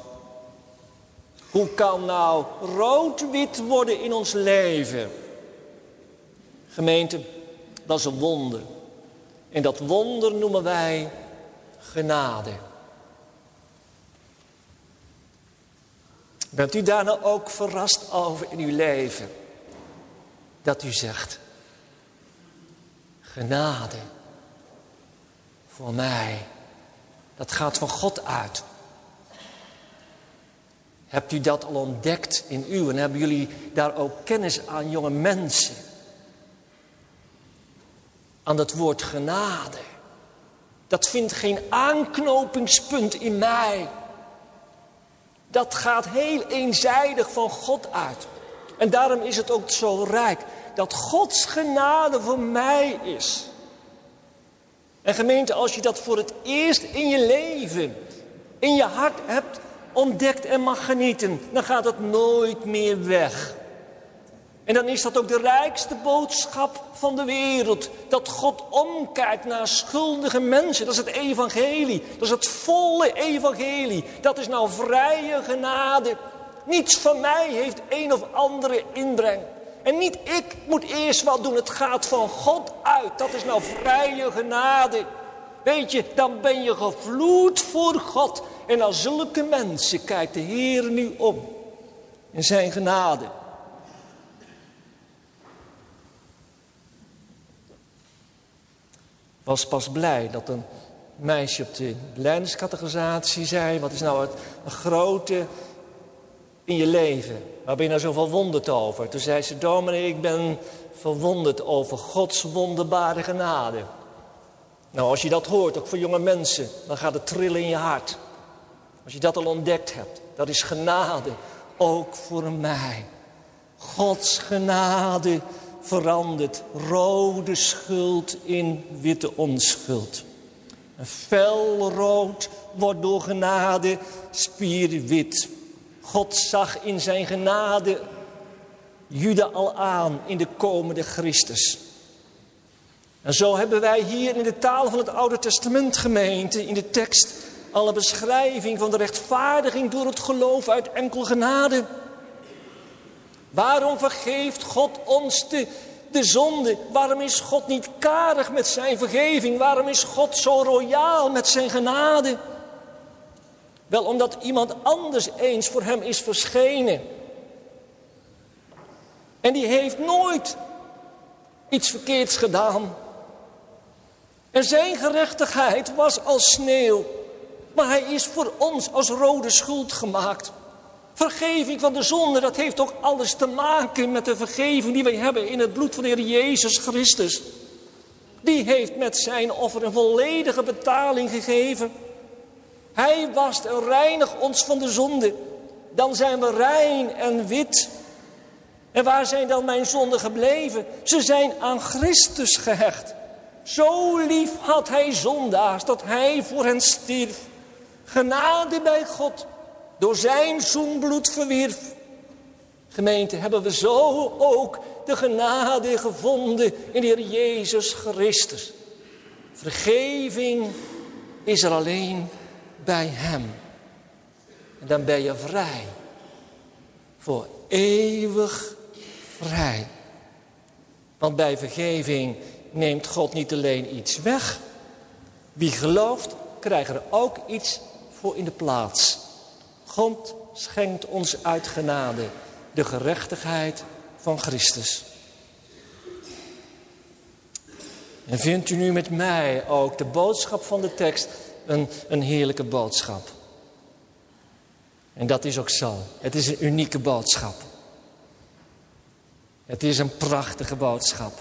Hoe kan nou rood wit worden in ons leven? Gemeente, dat is een wonder. En dat wonder noemen wij genade. Bent u daar nou ook verrast over in uw leven? Dat u zegt, genade voor mij, dat gaat van God uit. Hebt u dat al ontdekt in u en hebben jullie daar ook kennis aan, jonge mensen? Aan dat woord genade. Dat vindt geen aanknopingspunt in mij. Dat gaat heel eenzijdig van God uit. En daarom is het ook zo rijk dat Gods genade voor mij is. En gemeente, als je dat voor het eerst in je leven, in je hart hebt ontdekt en mag genieten, dan gaat het nooit meer weg. En dan is dat ook de rijkste boodschap van de wereld. Dat God omkijkt naar schuldige mensen. Dat is het evangelie. Dat is het volle evangelie. Dat is nou vrije genade. Niets van mij heeft een of andere inbreng. En niet ik moet eerst wat doen. Het gaat van God uit. Dat is nou vrije genade. Weet je, dan ben je gevloed voor God. En als zulke mensen kijkt de Heer nu om. In zijn genade. was pas blij dat een meisje op de leiderscategorisatie zei... wat is nou het grote in je leven? Waar ben je nou zo verwonderd over? Toen zei ze, dominee, ik ben verwonderd over Gods wonderbare genade. Nou, als je dat hoort, ook voor jonge mensen, dan gaat het trillen in je hart. Als je dat al ontdekt hebt, dat is genade, ook voor mij. Gods genade verandert rode schuld in witte onschuld. Een fel rood wordt door genade spierwit. God zag in zijn genade Juda al aan in de komende Christus. En zo hebben wij hier in de taal van het Oude Testament gemeente, in de tekst, alle beschrijving van de rechtvaardiging door het geloof uit enkel genade. Waarom vergeeft God ons de, de zonde? Waarom is God niet karig met zijn vergeving? Waarom is God zo royaal met zijn genade? Wel omdat iemand anders eens voor hem is verschenen. En die heeft nooit iets verkeerds gedaan. En zijn gerechtigheid was als sneeuw. Maar hij is voor ons als rode schuld gemaakt. Vergeving van de zonde, dat heeft toch alles te maken met de vergeving die wij hebben in het bloed van de Heer Jezus Christus. Die heeft met zijn offer een volledige betaling gegeven. Hij wast en reinigt ons van de zonde. Dan zijn we rein en wit. En waar zijn dan mijn zonden gebleven? Ze zijn aan Christus gehecht. Zo lief had hij zondaars dat hij voor hen stierf. Genade bij God, door zijn zoenbloed verwierf. Gemeente, hebben we zo ook de genade gevonden in de Heer Jezus Christus. Vergeving is er alleen bij Hem. En dan ben je vrij. Voor eeuwig vrij. Want bij vergeving neemt God niet alleen iets weg. Wie gelooft, krijgt er ook iets voor in de plaats. God schenkt ons uit genade de gerechtigheid van Christus. En vindt u nu met mij ook de boodschap van de tekst een, een heerlijke boodschap? En dat is ook zo. Het is een unieke boodschap. Het is een prachtige boodschap.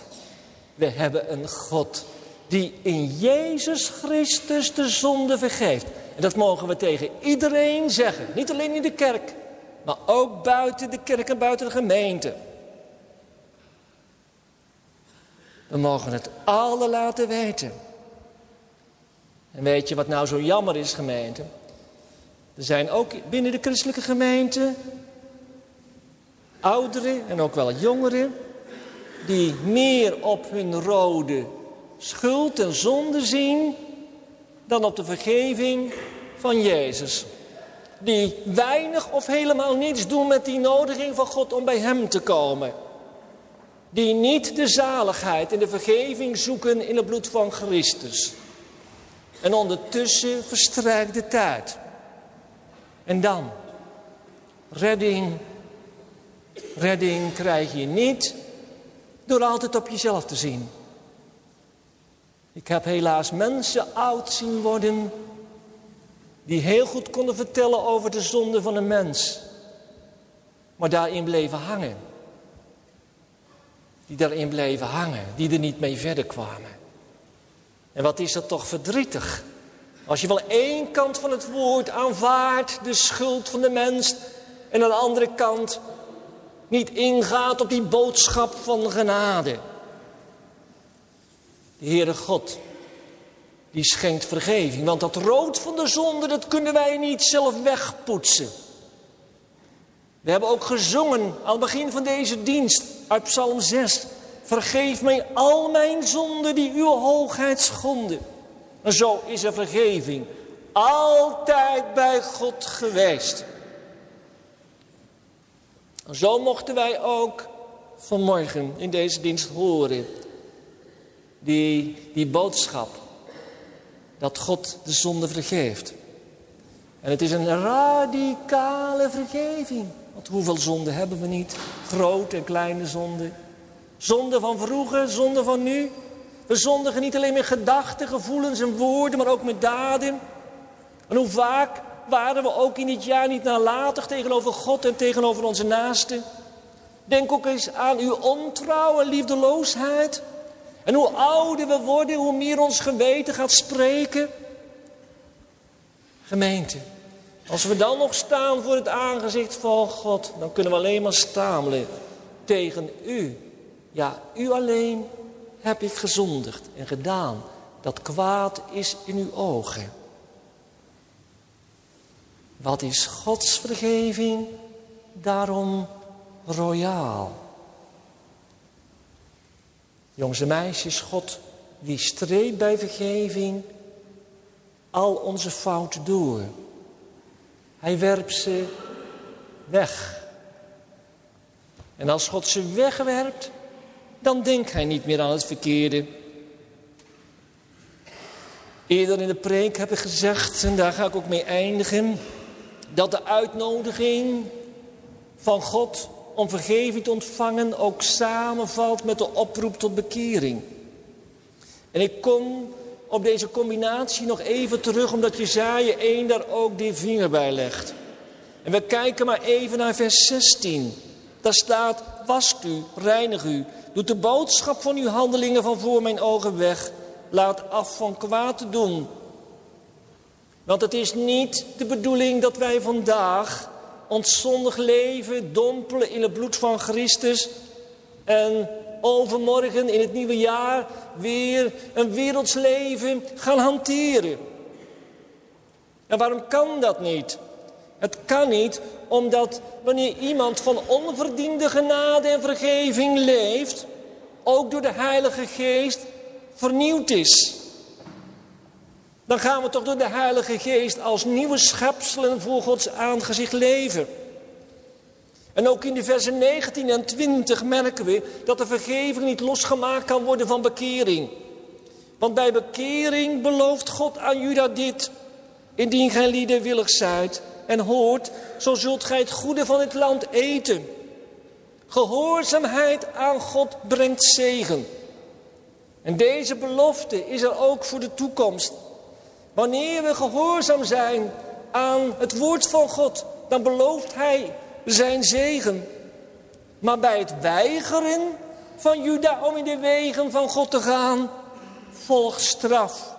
We hebben een God die in Jezus Christus de zonde vergeeft. En dat mogen we tegen iedereen zeggen. Niet alleen in de kerk, maar ook buiten de kerk en buiten de gemeente. We mogen het alle laten weten. En weet je wat nou zo jammer is, gemeente? Er zijn ook binnen de christelijke gemeente ouderen en ook wel jongeren die meer op hun rode schuld en zonde zien dan op de vergeving van Jezus. Die weinig of helemaal niets doen met die nodiging van God om bij Hem te komen. Die niet de zaligheid en de vergeving zoeken in het bloed van Christus. En ondertussen verstrijkt de tijd. En dan, redding, redding krijg je niet door altijd op jezelf te zien. Ik heb helaas mensen oud zien worden die heel goed konden vertellen over de zonde van een mens. Maar daarin bleven hangen. Die daarin bleven hangen, die er niet mee verder kwamen. En wat is dat toch verdrietig. Als je wel één kant van het woord aanvaardt, de schuld van de mens, en aan de andere kant niet ingaat op die boodschap van genade. De Heere God, die schenkt vergeving. Want dat rood van de zonde, dat kunnen wij niet zelf wegpoetsen. We hebben ook gezongen aan het begin van deze dienst uit Psalm 6. Vergeef mij al mijn zonden die uw hoogheid schonden. En zo is er vergeving altijd bij God geweest. En zo mochten wij ook vanmorgen in deze dienst horen die, die boodschap dat God de zonde vergeeft. En het is een radicale vergeving. Want hoeveel zonden hebben we niet? Grote en kleine zonden. Zonde van vroeger, zonde van nu. We zondigen niet alleen met gedachten, gevoelens en woorden, maar ook met daden. En hoe vaak waren we ook in dit jaar niet nalatig tegenover God en tegenover onze naasten? Denk ook eens aan uw ontrouw en liefdeloosheid. En hoe ouder we worden, hoe meer ons geweten gaat spreken. Gemeente, als we dan nog staan voor het aangezicht van God, dan kunnen we alleen maar stamelen tegen u. Ja, u alleen heb ik gezondigd en gedaan dat kwaad is in uw ogen. Wat is Gods vergeving daarom royaal? Jongens en meisjes, God die streept bij vergeving al onze fouten door. Hij werpt ze weg. En als God ze wegwerpt, dan denkt hij niet meer aan het verkeerde. Eerder in de preek heb ik gezegd, en daar ga ik ook mee eindigen, dat de uitnodiging van God om vergeving te ontvangen ook samenvalt met de oproep tot bekering. En ik kom op deze combinatie nog even terug, omdat Jezaja 1 daar ook die vinger bij legt. En we kijken maar even naar vers 16. Daar staat, wast u, reinig u, doet de boodschap van uw handelingen van voor mijn ogen weg. Laat af van kwaad te doen. Want het is niet de bedoeling dat wij vandaag ons zondig leven dompelen in het bloed van Christus en overmorgen in het nieuwe jaar weer een werelds leven gaan hanteren. En waarom kan dat niet? Het kan niet omdat wanneer iemand van onverdiende genade en vergeving leeft, ook door de Heilige Geest vernieuwd is. Dan gaan we toch door de Heilige Geest als nieuwe schepselen voor Gods aangezicht leven. En ook in de versen 19 en 20 merken we dat de vergeving niet losgemaakt kan worden van bekering. Want bij bekering belooft God aan Juda dit. Indien gij lieden willig zijt en hoort, zo zult gij het goede van het land eten. Gehoorzaamheid aan God brengt zegen. En deze belofte is er ook voor de toekomst. Wanneer we gehoorzaam zijn aan het woord van God, dan belooft Hij zijn zegen. Maar bij het weigeren van Juda om in de wegen van God te gaan, volgt straf.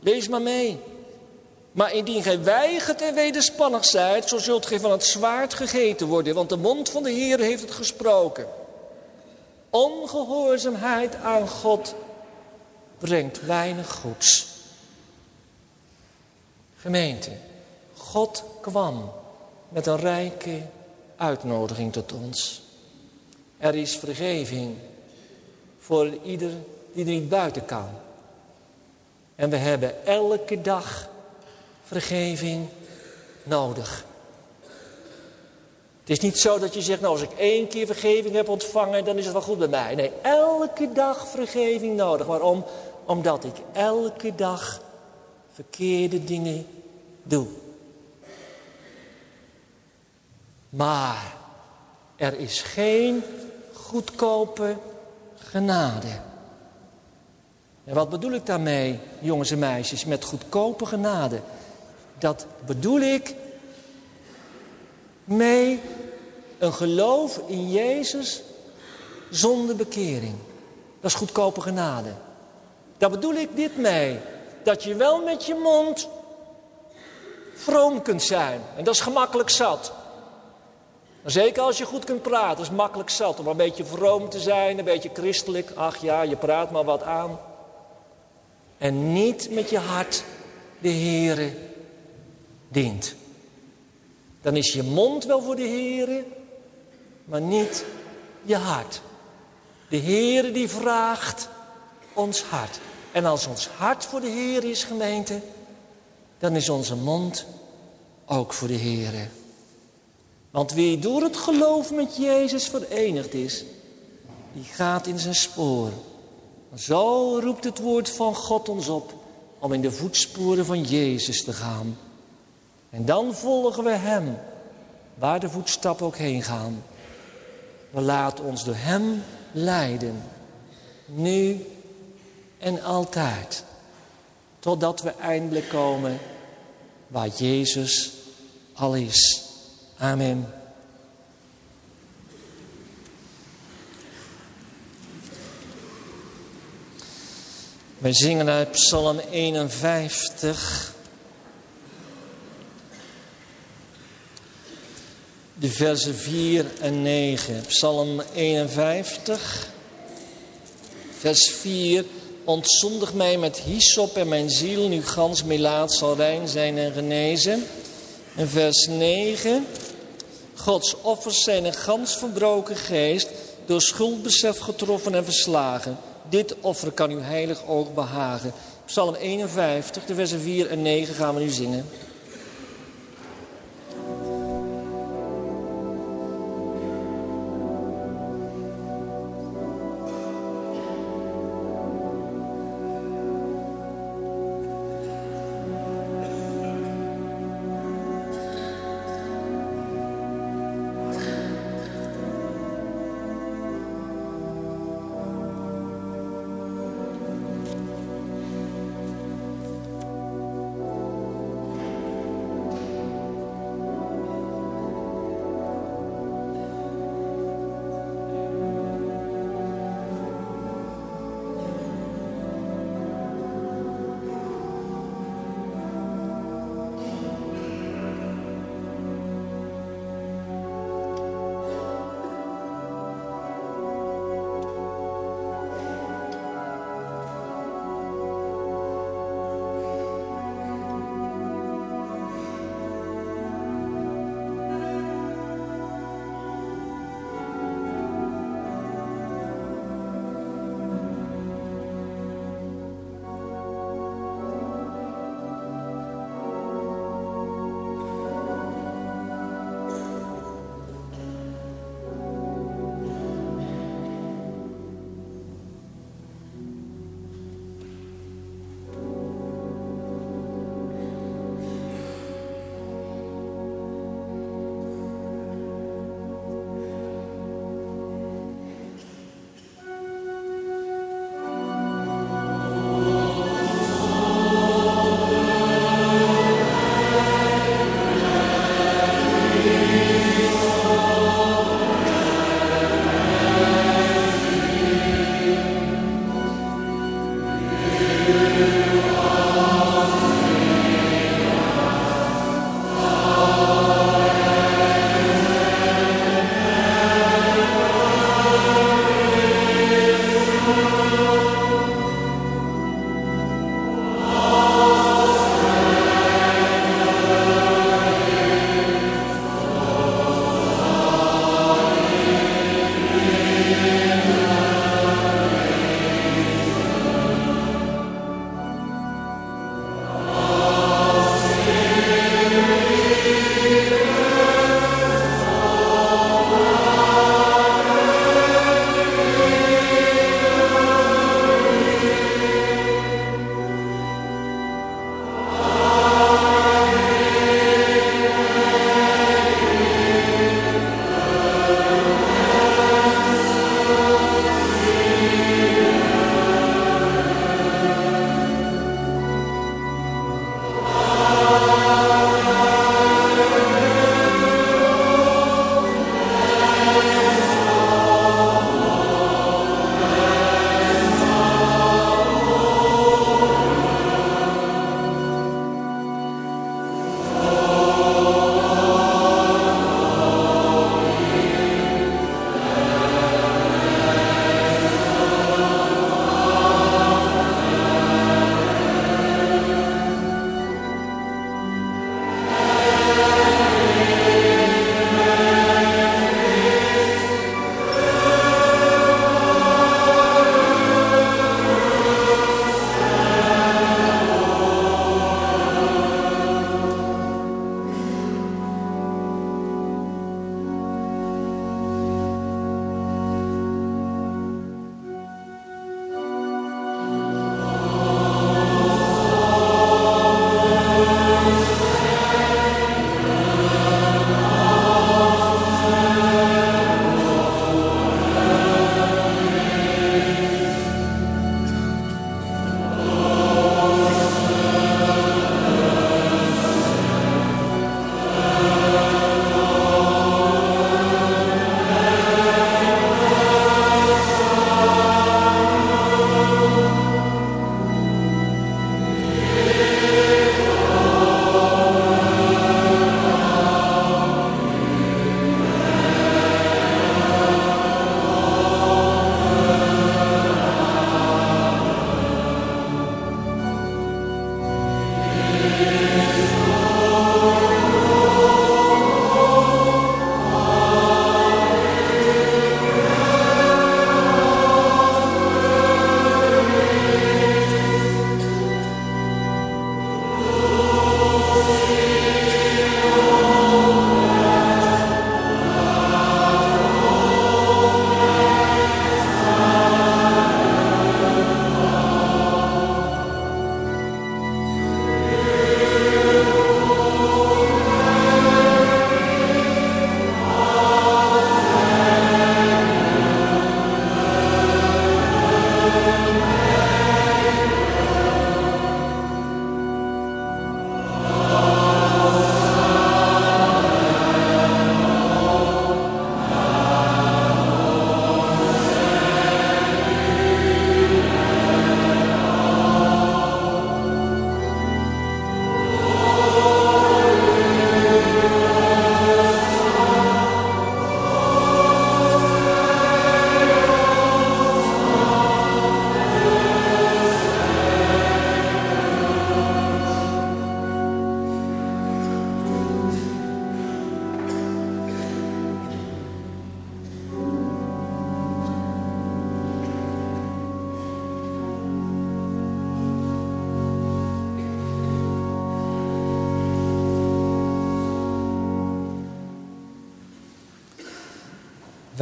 Lees maar mee. Maar indien gij weigert en wederspannig zijt, zo zult gij van het zwaard gegeten worden, want de mond van de Heer heeft het gesproken. Ongehoorzaamheid aan God brengt weinig goeds. Gemeente, God kwam met een rijke uitnodiging tot ons. Er is vergeving voor ieder die niet buiten kan. En we hebben elke dag vergeving nodig. Het is niet zo dat je zegt, nou als ik één keer vergeving heb ontvangen, dan is het wel goed bij mij. Nee, elke dag vergeving nodig. Waarom? Omdat ik elke dag verkeerde dingen doe. Maar er is geen goedkope genade. En wat bedoel ik daarmee, jongens en meisjes, met goedkope genade? Dat bedoel ik mee een geloof in Jezus zonder bekering. Dat is goedkope genade. Daar bedoel ik dit mee. Dat je wel met je mond vroom kunt zijn. En dat is gemakkelijk zat. Zeker als je goed kunt praten, is makkelijk zat om een beetje vroom te zijn, een beetje christelijk. Ach ja, je praat maar wat aan. En niet met je hart de Heere dient. Dan is je mond wel voor de Heere, maar niet je hart. De Heere die vraagt ons hart. En als ons hart voor de Heer is, gemeente, dan is onze mond ook voor de Heere. Want wie door het geloof met Jezus verenigd is, die gaat in zijn spoor. Zo roept het woord van God ons op om in de voetsporen van Jezus te gaan. En dan volgen we Hem, waar de voetstappen ook heen gaan. We laten ons door Hem leiden, nu en altijd, totdat we eindelijk komen waar Jezus al is. Amen. Wij zingen uit Psalm 51. De versen 4 en 9. Psalm 51, vers 4. Ontzondig mij met hyssop en mijn ziel, nu gans melaat zal rein zijn en genezen. En vers 9. Gods offers zijn een gans verbroken geest, door schuldbesef getroffen en verslagen. Dit offer kan uw heilig oog behagen. Psalm 51, de versen 4 en 9 gaan we nu zingen.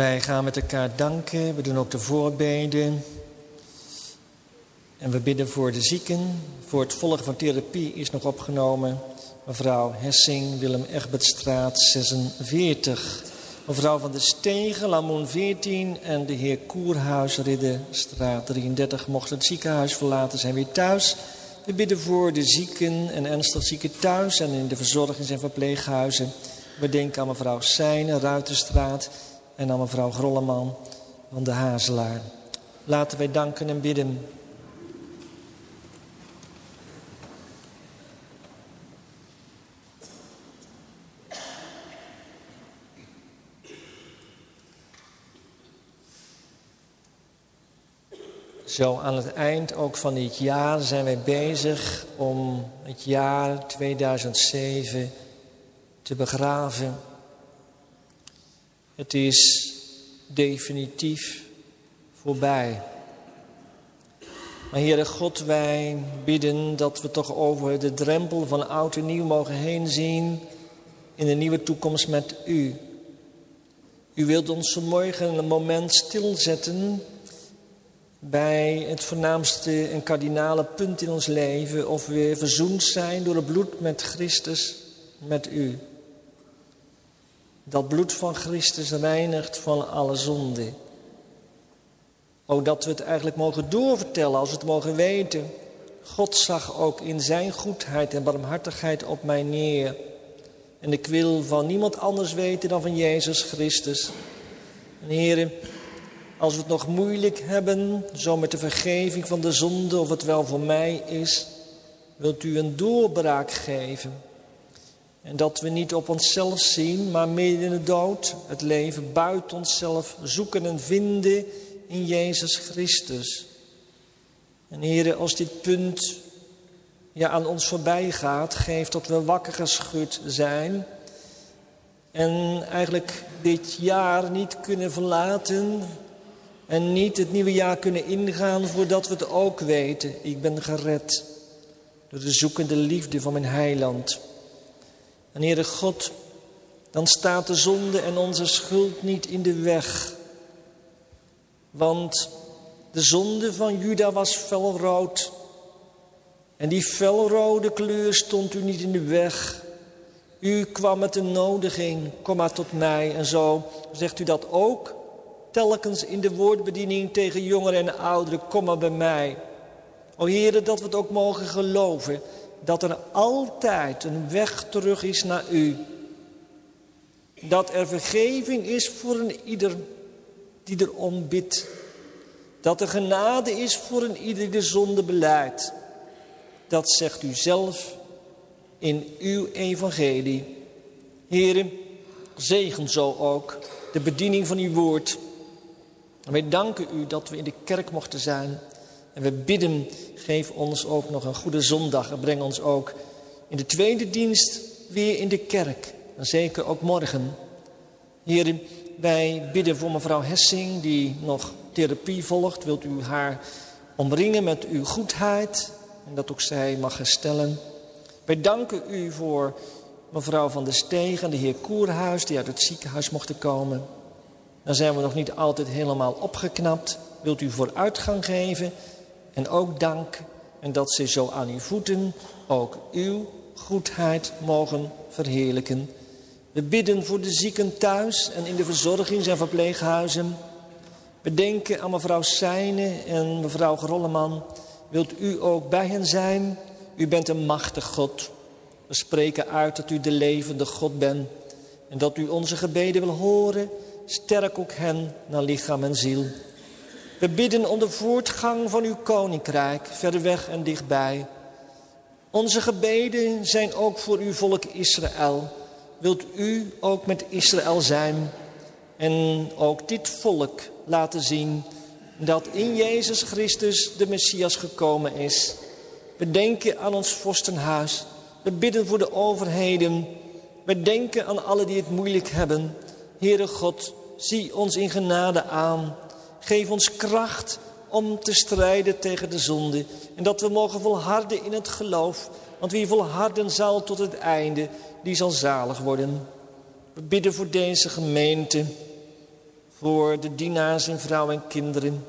Wij gaan met elkaar danken. We doen ook de voorbeden. En we bidden voor de zieken. Voor het volgen van therapie is nog opgenomen mevrouw Hessing, Willem Egbertstraat 46. Mevrouw van der Stegen, Lamoen 14 en de heer Koerhuis, Ridderstraat 33, mochten het ziekenhuis verlaten, zijn weer thuis. We bidden voor de zieken en ernstig zieken thuis en in de verzorgings- en verpleeghuizen. We denken aan mevrouw Seijnen, Ruiterstraat en aan mevrouw Grolleman van de Hazelaar. Laten wij danken en bidden. Zo aan het eind ook van dit jaar zijn wij bezig om het jaar 2007 te begraven. Het is definitief voorbij. Maar Heere God, wij bidden dat we toch over de drempel van oud en nieuw mogen heen zien in een nieuwe toekomst met U. U wilt ons vanmorgen een moment stilzetten bij het voornaamste en kardinale punt in ons leven, of we verzoend zijn door het bloed met Christus, met U. Dat bloed van Christus reinigt van alle zonde. Ook dat we het eigenlijk mogen doorvertellen, als we het mogen weten. God zag ook in zijn goedheid en barmhartigheid op mij neer. En ik wil van niemand anders weten dan van Jezus Christus. En heren, als we het nog moeilijk hebben, zo met de vergeving van de zonde, of het wel voor mij is, wilt u een doorbraak geven. En dat we niet op onszelf zien, maar midden in de dood, het leven buiten onszelf zoeken en vinden in Jezus Christus. En heren, als dit punt ja, aan ons voorbij gaat, geeft dat we wakker geschud zijn. En eigenlijk dit jaar niet kunnen verlaten en niet het nieuwe jaar kunnen ingaan voordat we het ook weten. Ik ben gered door de zoekende liefde van mijn heiland. En Heere God, dan staat de zonde en onze schuld niet in de weg. Want de zonde van Juda was felrood. En die felrode kleur stond u niet in de weg. U kwam met een nodiging, kom maar tot mij. En zo zegt u dat ook telkens in de woordbediening tegen jongeren en ouderen, kom maar bij mij. O Heere, dat we het ook mogen geloven, dat er altijd een weg terug is naar U. Dat er vergeving is voor een ieder die erom bidt. Dat er genade is voor een ieder die de zonde beleidt. Dat zegt u zelf in uw evangelie. Heren, zegen zo ook de bediening van uw woord. Wij danken u dat we in de kerk mochten zijn. En we bidden, geef ons ook nog een goede zondag. En breng ons ook in de tweede dienst weer in de kerk. En zeker ook morgen. Heer, wij bidden voor mevrouw Hessing die nog therapie volgt. Wilt u haar omringen met uw goedheid. En dat ook zij mag herstellen. Wij danken u voor mevrouw van der Steeg en de heer Koerhuis die uit het ziekenhuis mochten komen. Dan zijn we nog niet altijd helemaal opgeknapt. Wilt u vooruitgang geven en ook dank. En dat ze zo aan uw voeten ook uw goedheid mogen verheerlijken. We bidden voor de zieken thuis en in de verzorgings- en verpleeghuizen. We denken aan mevrouw Seine en mevrouw Grolleman. Wilt u ook bij hen zijn? U bent een machtig God. We spreken uit dat u de levende God bent. En dat u onze gebeden wil horen Sterk ook hen naar lichaam en ziel. We bidden om de voortgang van uw koninkrijk, ver weg en dichtbij. Onze gebeden zijn ook voor uw volk Israël. Wilt u ook met Israël zijn en ook dit volk laten zien dat in Jezus Christus de Messias gekomen is. We denken aan ons vorstenhuis. We bidden voor de overheden. We denken aan alle die het moeilijk hebben. Heere God, zie ons in genade aan. Geef ons kracht om te strijden tegen de zonde. En dat we mogen volharden in het geloof. Want wie volharden zal tot het einde, die zal zalig worden. We bidden voor deze gemeente. voor de dienaars en vrouwen en kinderen.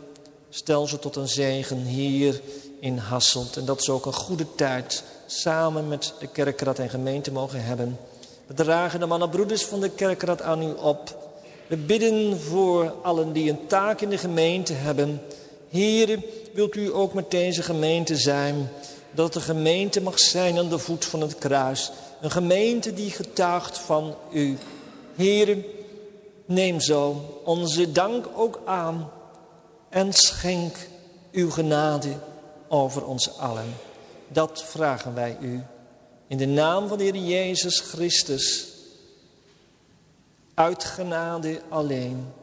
Stel ze tot een zegen hier in Hasselt. En dat ze ook een goede tijd samen met de kerkraad en gemeente mogen hebben. We dragen de mannen broeders van de kerkraad aan u op. We bidden voor allen die een taak in de gemeente hebben. Heer, wilt u ook met deze gemeente zijn? Dat de gemeente mag zijn aan de voet van het kruis. Een gemeente die getuigt van u. Heer, neem zo onze dank ook aan en schenk uw genade over ons allen. Dat vragen wij u. In de naam van de Heer Jezus Christus. Uit genade alleen.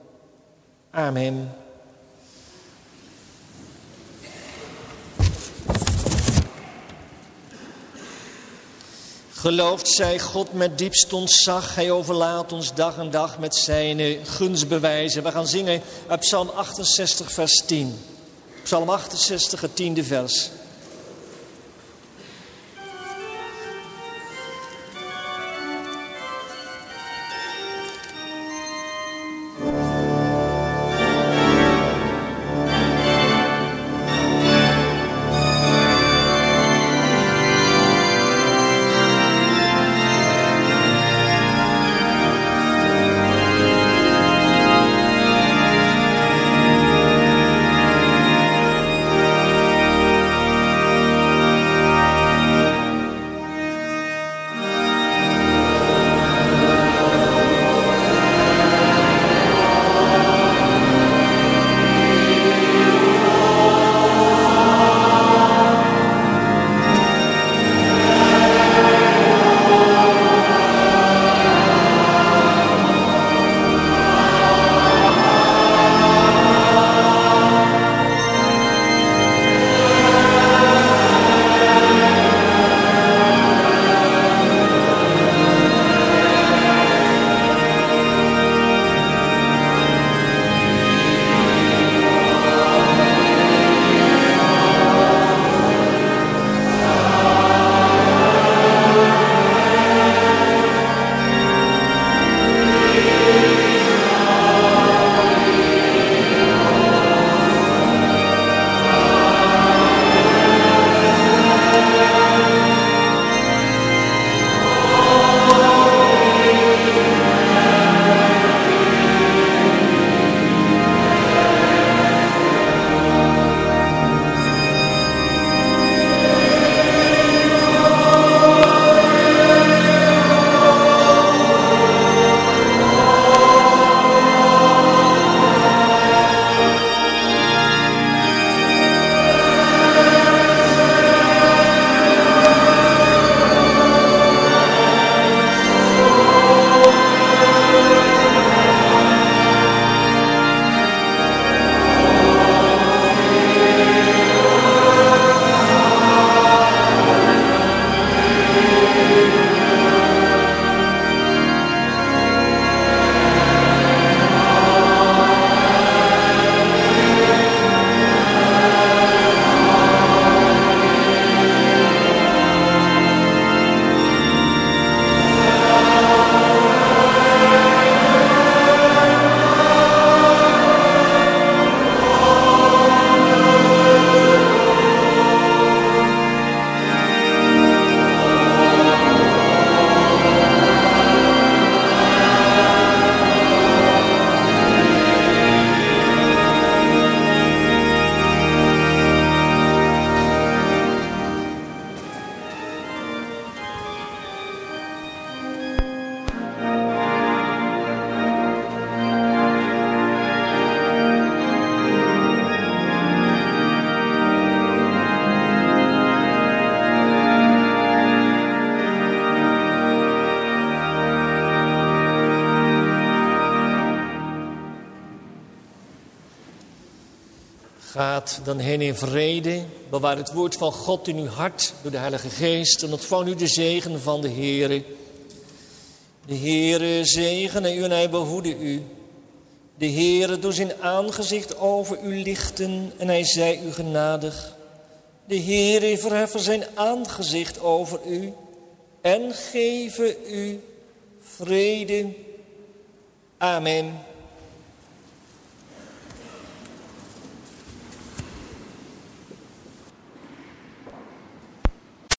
Amen. Geloofd zij God met diepst ontzag. Hij overlaat ons dag en dag met zijn gunstbewijzen. We gaan zingen uit Psalm 68, vers 10. Psalm 68, het tiende vers. Bewaar het woord van God in uw hart door de Heilige Geest en ontvang u de zegen van de Heere. De Heere zegene u en hij behoede u. De Heere doet zijn aangezicht over u lichten en hij zij u genadig. De Heere verheffen zijn aangezicht over u en geven u vrede. Amen.